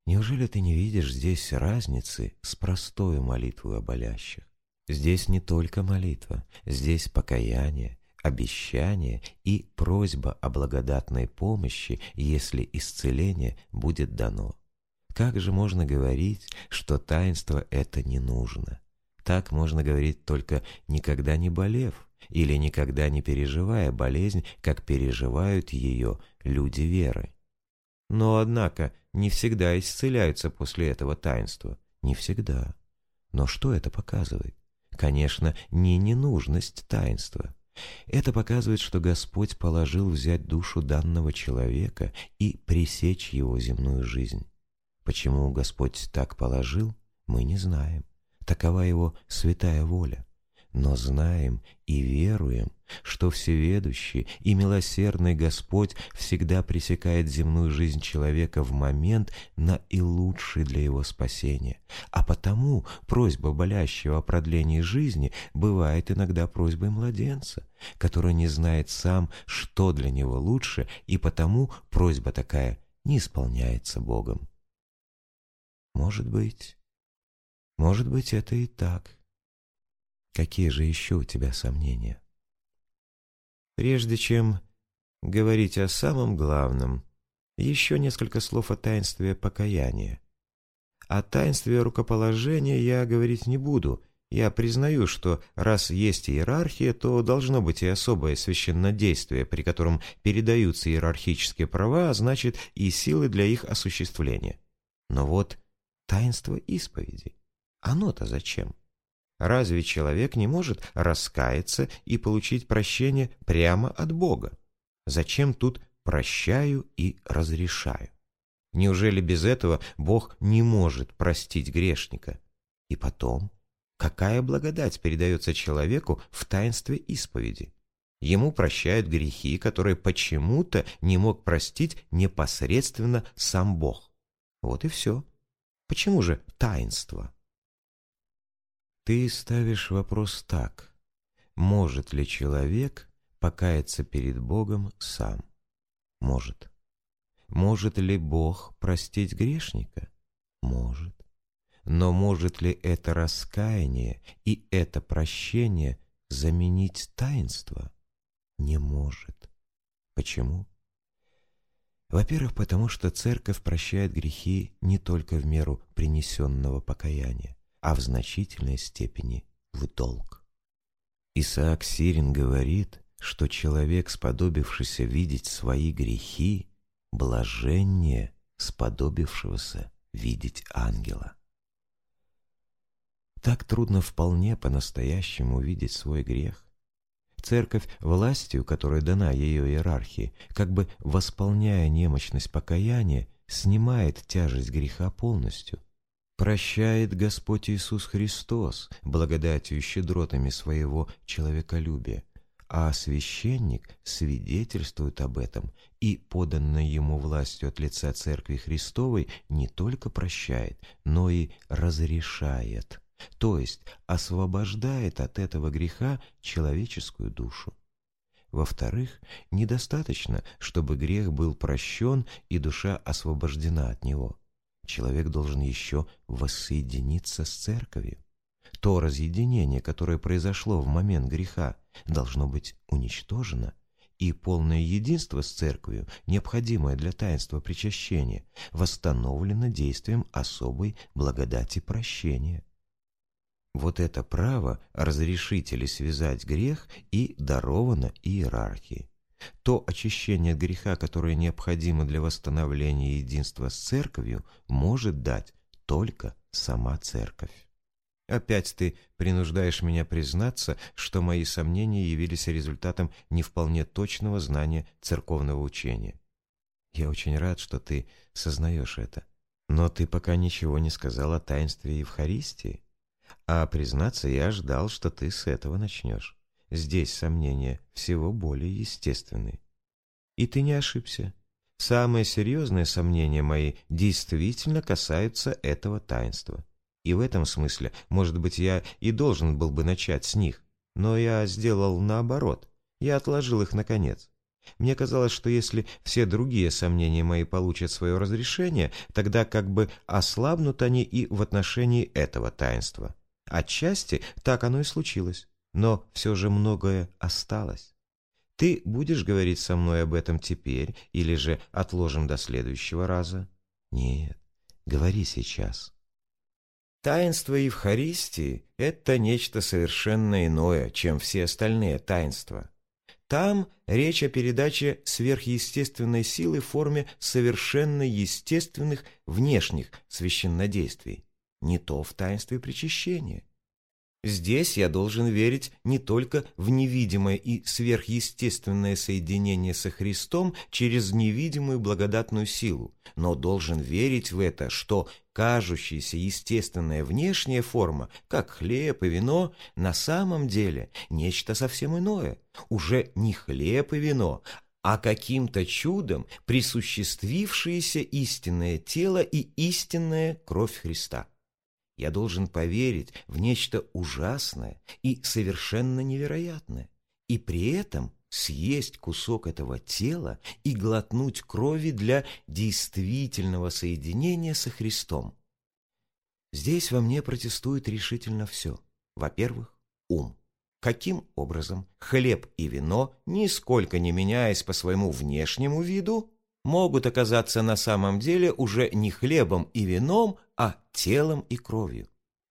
Неужели ты не видишь здесь разницы с простой молитвой о болящих? Здесь не только молитва, здесь покаяние, обещание и просьба о благодатной помощи, если исцеление будет дано. Как же можно говорить, что таинство это не нужно? Так можно говорить только никогда не болев или никогда не переживая болезнь, как переживают ее люди веры. Но, однако, не всегда исцеляются после этого таинства. Не всегда. Но что это показывает? Конечно, не ненужность таинства. Это показывает, что Господь положил взять душу данного человека и пресечь его земную жизнь. Почему Господь так положил, мы не знаем. Такова его святая воля но знаем и веруем, что всеведущий и милосердный Господь всегда пресекает земную жизнь человека в момент наилучший для его спасения. А потому просьба болящего о продлении жизни бывает иногда просьбой младенца, который не знает сам, что для него лучше, и потому просьба такая не исполняется Богом. Может быть, может быть, это и так. Какие же еще у тебя сомнения? Прежде чем говорить о самом главном, еще несколько слов о таинстве покаяния. О таинстве рукоположения я говорить не буду. Я признаю, что раз есть иерархия, то должно быть и особое священнодействие, при котором передаются иерархические права, а значит и силы для их осуществления. Но вот таинство исповеди. Оно-то зачем? Разве человек не может раскаяться и получить прощение прямо от Бога? Зачем тут «прощаю» и «разрешаю»? Неужели без этого Бог не может простить грешника? И потом, какая благодать передается человеку в таинстве исповеди? Ему прощают грехи, которые почему-то не мог простить непосредственно сам Бог. Вот и все. Почему же таинство? Ты ставишь вопрос так. Может ли человек покаяться перед Богом сам? Может. Может ли Бог простить грешника? Может. Но может ли это раскаяние и это прощение заменить таинство? Не может. Почему? Во-первых, потому что Церковь прощает грехи не только в меру принесенного покаяния а в значительной степени в долг. Исаак Сирин говорит, что человек, сподобившийся видеть свои грехи, блаженнее сподобившегося видеть ангела. Так трудно вполне по-настоящему видеть свой грех. Церковь властью, которая дана ее иерархии, как бы восполняя немощность покаяния, снимает тяжесть греха полностью – прощает Господь Иисус Христос благодатью и щедротами своего человеколюбия, а священник свидетельствует об этом, и поданной ему властью от лица Церкви Христовой не только прощает, но и разрешает, то есть освобождает от этого греха человеческую душу. Во-вторых, недостаточно, чтобы грех был прощен и душа освобождена от него человек должен еще воссоединиться с церковью. То разъединение, которое произошло в момент греха, должно быть уничтожено, и полное единство с церковью, необходимое для таинства причащения, восстановлено действием особой благодати прощения. Вот это право разрешить или связать грех и даровано иерархии. То очищение от греха, которое необходимо для восстановления единства с Церковью, может дать только сама Церковь. Опять ты принуждаешь меня признаться, что мои сомнения явились результатом не вполне точного знания церковного учения. Я очень рад, что ты сознаешь это. Но ты пока ничего не сказал о таинстве Евхаристии. А признаться, я ждал, что ты с этого начнешь. Здесь сомнения всего более естественны. И ты не ошибся. Самые серьезные сомнения мои действительно касаются этого таинства. И в этом смысле, может быть, я и должен был бы начать с них, но я сделал наоборот. Я отложил их наконец. Мне казалось, что если все другие сомнения мои получат свое разрешение, тогда как бы ослабнут они и в отношении этого таинства. Отчасти так оно и случилось но все же многое осталось. Ты будешь говорить со мной об этом теперь или же отложим до следующего раза? Нет, говори сейчас. Таинство Евхаристии – это нечто совершенно иное, чем все остальные таинства. Там речь о передаче сверхъестественной силы в форме совершенно естественных внешних священнодействий. Не то в таинстве причащения. Здесь я должен верить не только в невидимое и сверхъестественное соединение со Христом через невидимую благодатную силу, но должен верить в это, что кажущаяся естественная внешняя форма, как хлеб и вино, на самом деле нечто совсем иное, уже не хлеб и вино, а каким-то чудом присуществившееся истинное тело и истинная кровь Христа. Я должен поверить в нечто ужасное и совершенно невероятное, и при этом съесть кусок этого тела и глотнуть крови для действительного соединения со Христом. Здесь во мне протестует решительно все. Во-первых, ум. Каким образом хлеб и вино, нисколько не меняясь по своему внешнему виду, могут оказаться на самом деле уже не хлебом и вином, а телом и кровью.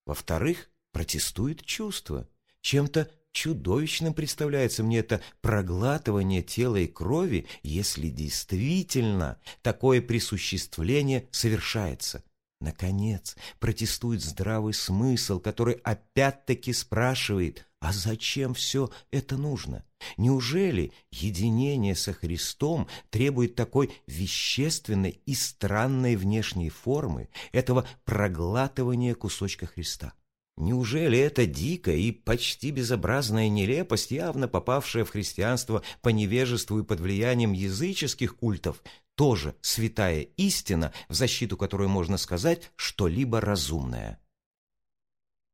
Во-вторых, протестует чувство. Чем-то чудовищным представляется мне это проглатывание тела и крови, если действительно такое присуществление совершается. Наконец, протестует здравый смысл, который опять-таки спрашивает, а зачем все это нужно? Неужели единение со Христом требует такой вещественной и странной внешней формы, этого проглатывания кусочка Христа? Неужели эта дикая и почти безобразная нелепость, явно попавшая в христианство по невежеству и под влиянием языческих культов, тоже святая истина, в защиту которой можно сказать что-либо разумное?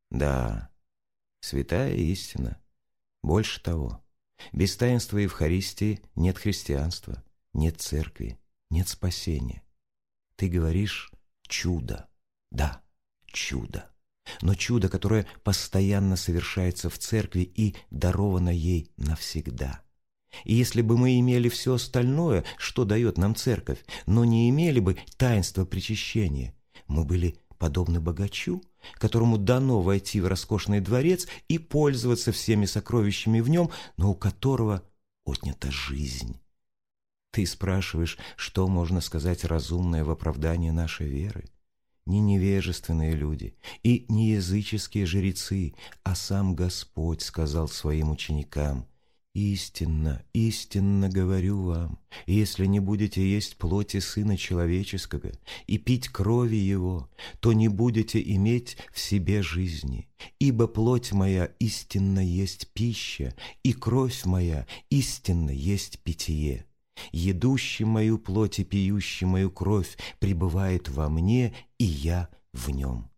Да, святая истина. Больше того, без таинства Евхаристии нет христианства, нет церкви, нет спасения. Ты говоришь «чудо». Да, чудо. Но чудо, которое постоянно совершается в церкви и даровано ей навсегда. И если бы мы имели все остальное, что дает нам церковь, но не имели бы таинства причащения, мы были подобны богачу, которому дано войти в роскошный дворец и пользоваться всеми сокровищами в нем, но у которого отнята жизнь. Ты спрашиваешь, что можно сказать разумное в оправдании нашей веры? Не невежественные люди и не языческие жрецы, а сам Господь сказал своим ученикам, Истинно, истинно говорю вам, если не будете есть плоти Сына Человеческого и пить крови Его, то не будете иметь в себе жизни. Ибо плоть моя истинно есть пища, и кровь моя истинно есть питье. Едущий мою плоть и пьющий мою кровь пребывает во мне, и я в нем.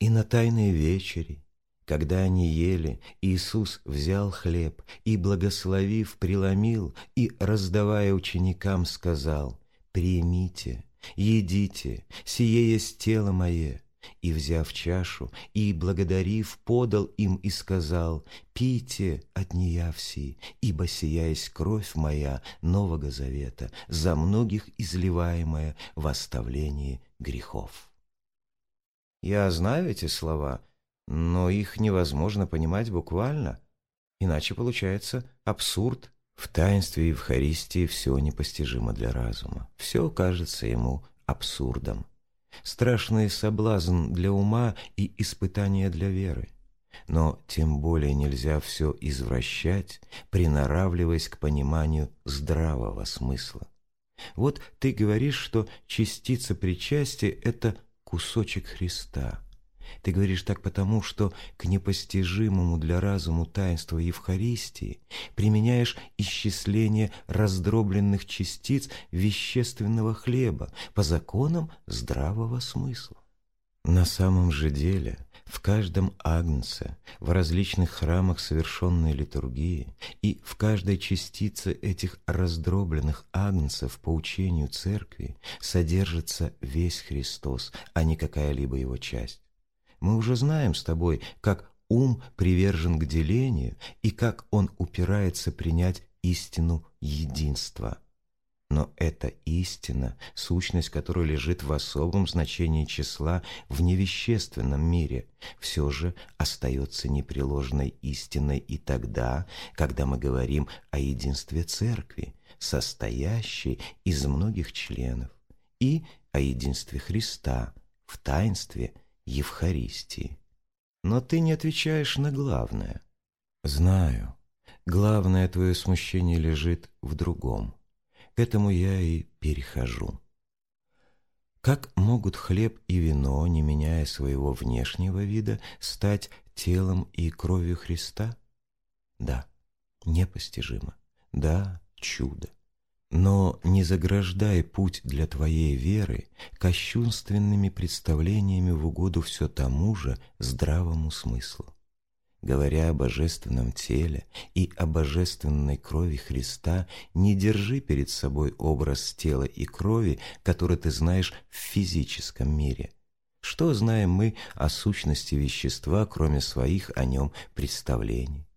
И на тайной вечере, когда они ели, Иисус взял хлеб и, благословив, преломил и, раздавая ученикам, сказал, «Примите, едите, сие есть тело мое». И, взяв чашу, и, благодарив, подал им и сказал, «Пейте от нея все, ибо сия есть кровь моя Нового Завета, за многих изливаемая в оставлении грехов». Я знаю эти слова — но их невозможно понимать буквально, иначе получается абсурд. В таинстве Евхаристии все непостижимо для разума, все кажется ему абсурдом. Страшный соблазн для ума и испытание для веры. Но тем более нельзя все извращать, приноравливаясь к пониманию здравого смысла. Вот ты говоришь, что частица причастия – это кусочек Христа – ты говоришь так потому, что к непостижимому для разуму таинству Евхаристии применяешь исчисление раздробленных частиц вещественного хлеба по законам здравого смысла. На самом же деле в каждом агнце, в различных храмах совершенной литургии и в каждой частице этих раздробленных агнцев по учению Церкви содержится весь Христос, а не какая-либо его часть. Мы уже знаем с тобой, как ум привержен к делению и как он упирается принять истину единства. Но эта истина, сущность которой лежит в особом значении числа в невещественном мире, все же остается непреложной истиной и тогда, когда мы говорим о единстве Церкви, состоящей из многих членов, и о единстве Христа в таинстве – Евхаристии. Но ты не отвечаешь на главное. Знаю, главное твое смущение лежит в другом. К этому я и перехожу. Как могут хлеб и вино, не меняя своего внешнего вида, стать телом и кровью Христа? Да, непостижимо. Да, чудо. Но не заграждай путь для твоей веры кощунственными представлениями в угоду все тому же здравому смыслу. Говоря о божественном теле и о божественной крови Христа, не держи перед собой образ тела и крови, который ты знаешь в физическом мире. Что знаем мы о сущности вещества, кроме своих о нем представлений?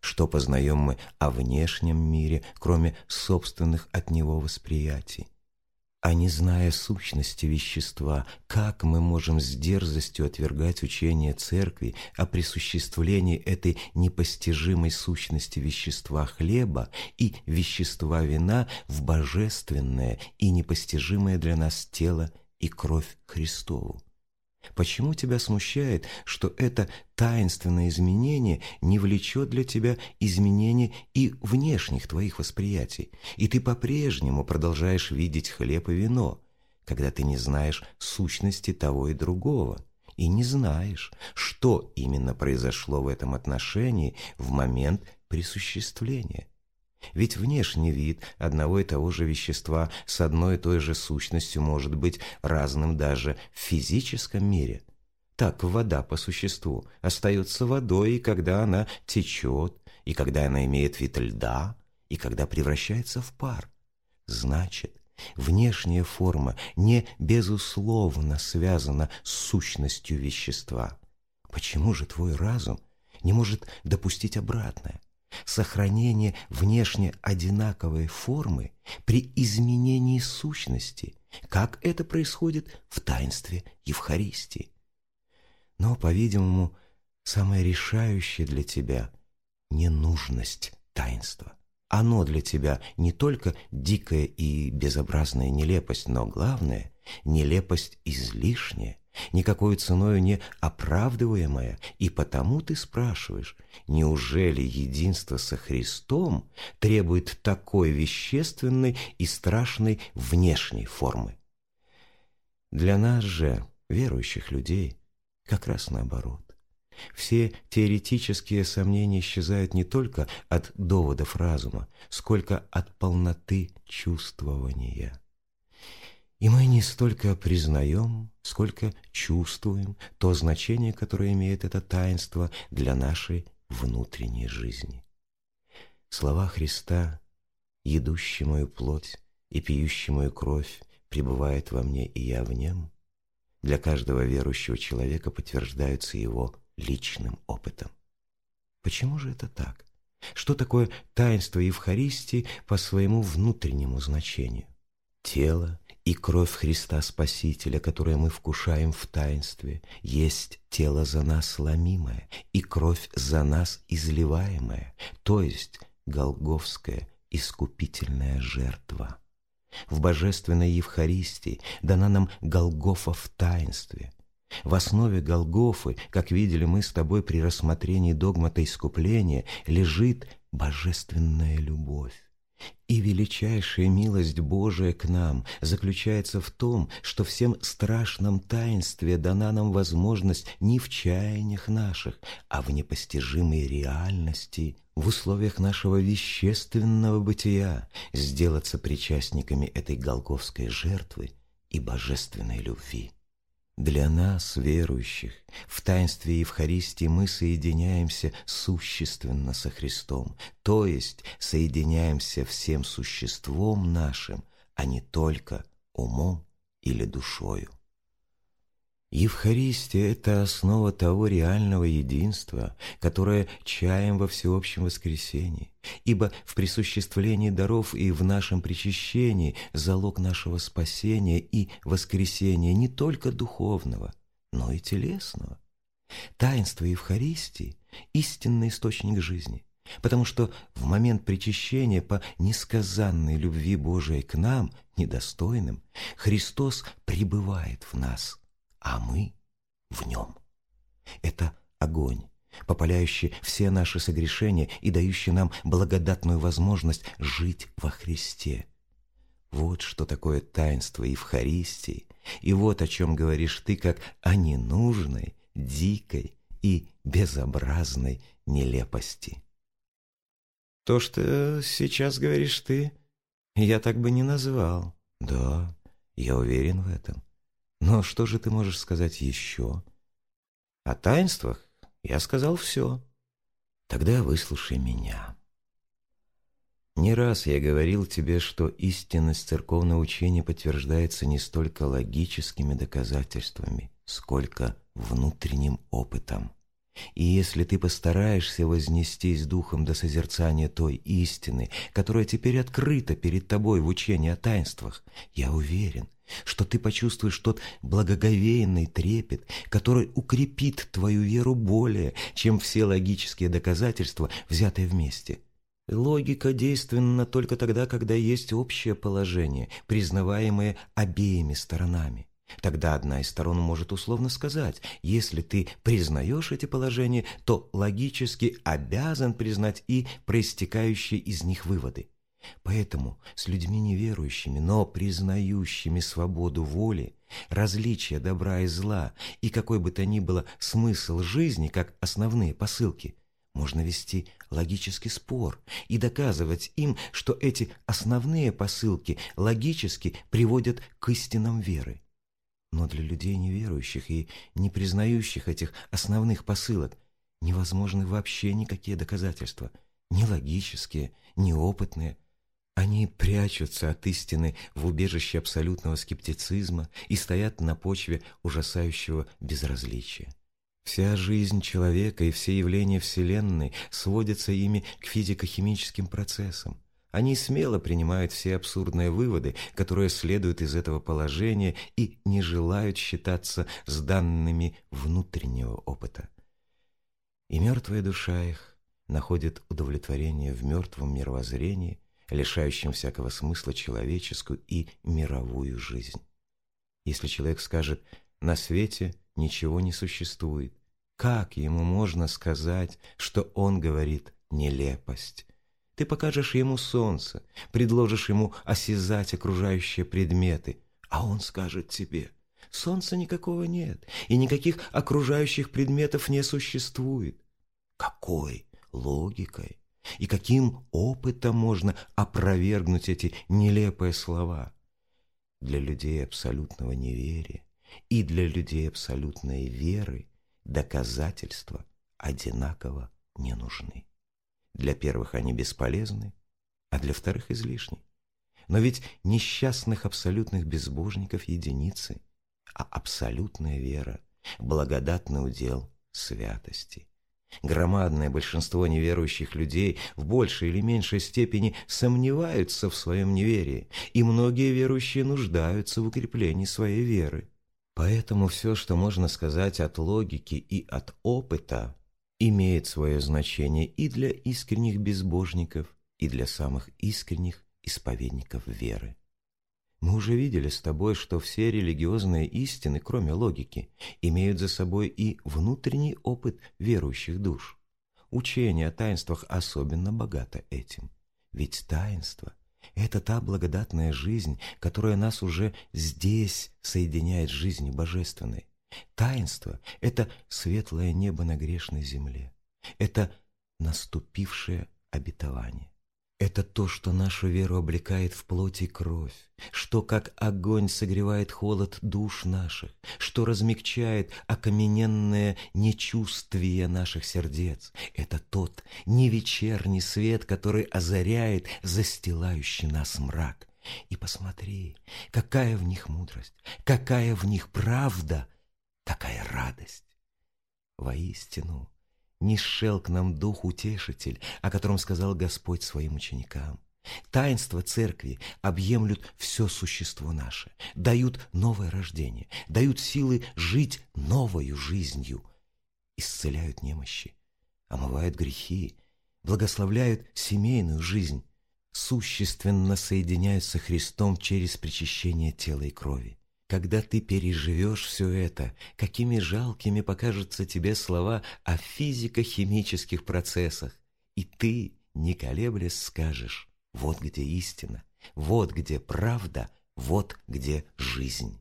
Что познаем мы о внешнем мире, кроме собственных от него восприятий? А не зная сущности вещества, как мы можем с дерзостью отвергать учение Церкви о присуществлении этой непостижимой сущности вещества хлеба и вещества вина в божественное и непостижимое для нас тело и кровь Христову? Почему тебя смущает, что это таинственное изменение не влечет для тебя изменения и внешних твоих восприятий, и ты по-прежнему продолжаешь видеть хлеб и вино, когда ты не знаешь сущности того и другого, и не знаешь, что именно произошло в этом отношении в момент присуществления? Ведь внешний вид одного и того же вещества с одной и той же сущностью может быть разным даже в физическом мире. Так вода по существу остается водой, и когда она течет, и когда она имеет вид льда, и когда превращается в пар. Значит, внешняя форма не безусловно связана с сущностью вещества. Почему же твой разум не может допустить обратное? Сохранение внешне одинаковой формы при изменении сущности, как это происходит в таинстве Евхаристии. Но, по-видимому, самое решающее для тебя – ненужность таинства. Оно для тебя не только дикая и безобразная нелепость, но главное нелепость излишняя, никакой ценою не оправдываемая, и потому ты спрашиваешь, неужели единство со Христом требует такой вещественной и страшной внешней формы? Для нас же, верующих людей, как раз наоборот. Все теоретические сомнения исчезают не только от доводов разума, сколько от полноты чувствования. И мы не столько признаем, сколько чувствуем то значение, которое имеет это таинство для нашей внутренней жизни. Слова Христа, едущий мою плоть и пьющий мою кровь, пребывает во мне, и я в нем, для каждого верующего человека подтверждаются его личным опытом. Почему же это так? Что такое таинство Евхаристии по своему внутреннему значению? Тело и кровь Христа Спасителя, которое мы вкушаем в таинстве, есть тело за нас ломимое и кровь за нас изливаемая, то есть голговская искупительная жертва. В божественной Евхаристии дана нам Голгофа в таинстве. В основе Голгофы, как видели мы с тобой при рассмотрении догмата искупления, лежит божественная любовь. И величайшая милость Божия к нам заключается в том, что всем страшном таинстве дана нам возможность не в чаяниях наших, а в непостижимой реальности, в условиях нашего вещественного бытия, сделаться причастниками этой голговской жертвы и божественной любви. Для нас, верующих, в таинстве Евхаристии мы соединяемся существенно со Христом, то есть соединяемся всем существом нашим, а не только умом или душою. Евхаристия – это основа того реального единства, которое чаем во всеобщем воскресении, ибо в присуществлении даров и в нашем причащении залог нашего спасения и воскресения не только духовного, но и телесного. Таинство Евхаристии – истинный источник жизни, потому что в момент причащения по несказанной любви Божией к нам, недостойным, Христос пребывает в нас – а мы в нем. Это огонь, попаляющий все наши согрешения и дающий нам благодатную возможность жить во Христе. Вот что такое таинство Евхаристии, и вот о чем говоришь ты, как о ненужной, дикой и безобразной нелепости. То, что сейчас говоришь ты, я так бы не назвал. Да, я уверен в этом. Но что же ты можешь сказать еще? О таинствах я сказал все. Тогда выслушай меня. Не раз я говорил тебе, что истинность церковного учения подтверждается не столько логическими доказательствами, сколько внутренним опытом. И если ты постараешься вознестись духом до созерцания той истины, которая теперь открыта перед тобой в учении о таинствах, я уверен, что ты почувствуешь тот благоговейный трепет, который укрепит твою веру более, чем все логические доказательства, взятые вместе. Логика действенна только тогда, когда есть общее положение, признаваемое обеими сторонами. Тогда одна из сторон может условно сказать, если ты признаешь эти положения, то логически обязан признать и проистекающие из них выводы. Поэтому с людьми неверующими, но признающими свободу воли, различие добра и зла и какой бы то ни было смысл жизни как основные посылки, можно вести логический спор и доказывать им, что эти основные посылки логически приводят к истинам веры. Но для людей неверующих и не признающих этих основных посылок невозможны вообще никакие доказательства, ни логические, ни опытные, они прячутся от истины в убежище абсолютного скептицизма и стоят на почве ужасающего безразличия. Вся жизнь человека и все явления Вселенной сводятся ими к физико-химическим процессам. Они смело принимают все абсурдные выводы, которые следуют из этого положения, и не желают считаться с данными внутреннего опыта. И мертвая душа их находит удовлетворение в мертвом мировоззрении – лишающим всякого смысла человеческую и мировую жизнь. Если человек скажет «на свете ничего не существует», как ему можно сказать, что он говорит нелепость? Ты покажешь ему солнце, предложишь ему осязать окружающие предметы, а он скажет тебе «солнца никакого нет, и никаких окружающих предметов не существует». Какой логикой и каким опытом можно опровергнуть эти нелепые слова? Для людей абсолютного неверия и для людей абсолютной веры доказательства одинаково не нужны. Для первых они бесполезны, а для вторых излишни. Но ведь несчастных абсолютных безбожников единицы, а абсолютная вера – благодатный удел святости. Громадное большинство неверующих людей в большей или меньшей степени сомневаются в своем неверии, и многие верующие нуждаются в укреплении своей веры. Поэтому все, что можно сказать от логики и от опыта, имеет свое значение и для искренних безбожников, и для самых искренних исповедников веры. Мы уже видели с тобой, что все религиозные истины, кроме логики, имеют за собой и внутренний опыт верующих душ. Учение о таинствах особенно богато этим. Ведь таинство – это та благодатная жизнь, которая нас уже здесь соединяет с жизнью божественной. Таинство – это светлое небо на грешной земле. Это наступившее обетование. Это то, что нашу веру облекает в плоть и кровь, что как огонь согревает холод душ наших, что размягчает окамененное нечувствие наших сердец. Это тот невечерний свет, который озаряет застилающий нас мрак. И посмотри, какая в них мудрость, какая в них правда, какая радость. Воистину, не шел к нам Дух Утешитель, о котором сказал Господь своим ученикам. Таинства церкви объемлют все существо наше, дают новое рождение, дают силы жить новою жизнью, исцеляют немощи, омывают грехи, благословляют семейную жизнь, существенно соединяются Христом через причащение тела и крови. Когда ты переживешь все это, какими жалкими покажутся тебе слова о физико-химических процессах, и ты, не колеблясь, скажешь «Вот где истина, вот где правда, вот где жизнь».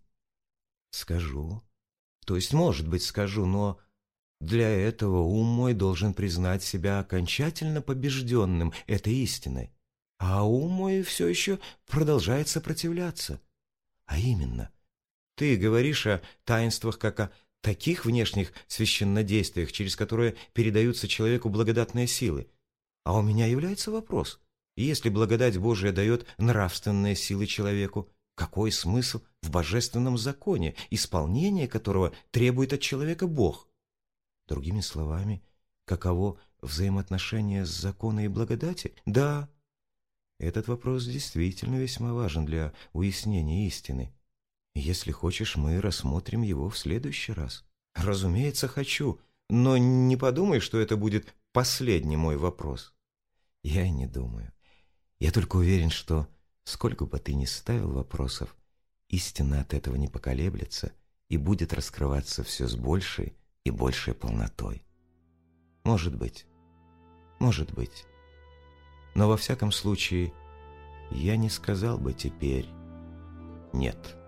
Скажу. То есть, может быть, скажу, но для этого ум мой должен признать себя окончательно побежденным этой истиной, а ум мой все еще продолжает сопротивляться. А именно – ты говоришь о таинствах как о таких внешних священнодействиях, через которые передаются человеку благодатные силы. А у меня является вопрос. Если благодать Божия дает нравственные силы человеку, какой смысл в божественном законе, исполнение которого требует от человека Бог? Другими словами, каково взаимоотношение с законом и благодати? Да, этот вопрос действительно весьма важен для уяснения истины. Если хочешь, мы рассмотрим его в следующий раз. Разумеется, хочу, но не подумай, что это будет последний мой вопрос. Я и не думаю. Я только уверен, что, сколько бы ты ни ставил вопросов, истина от этого не поколеблется и будет раскрываться все с большей и большей полнотой. Может быть, может быть. Но во всяком случае, я не сказал бы теперь «нет».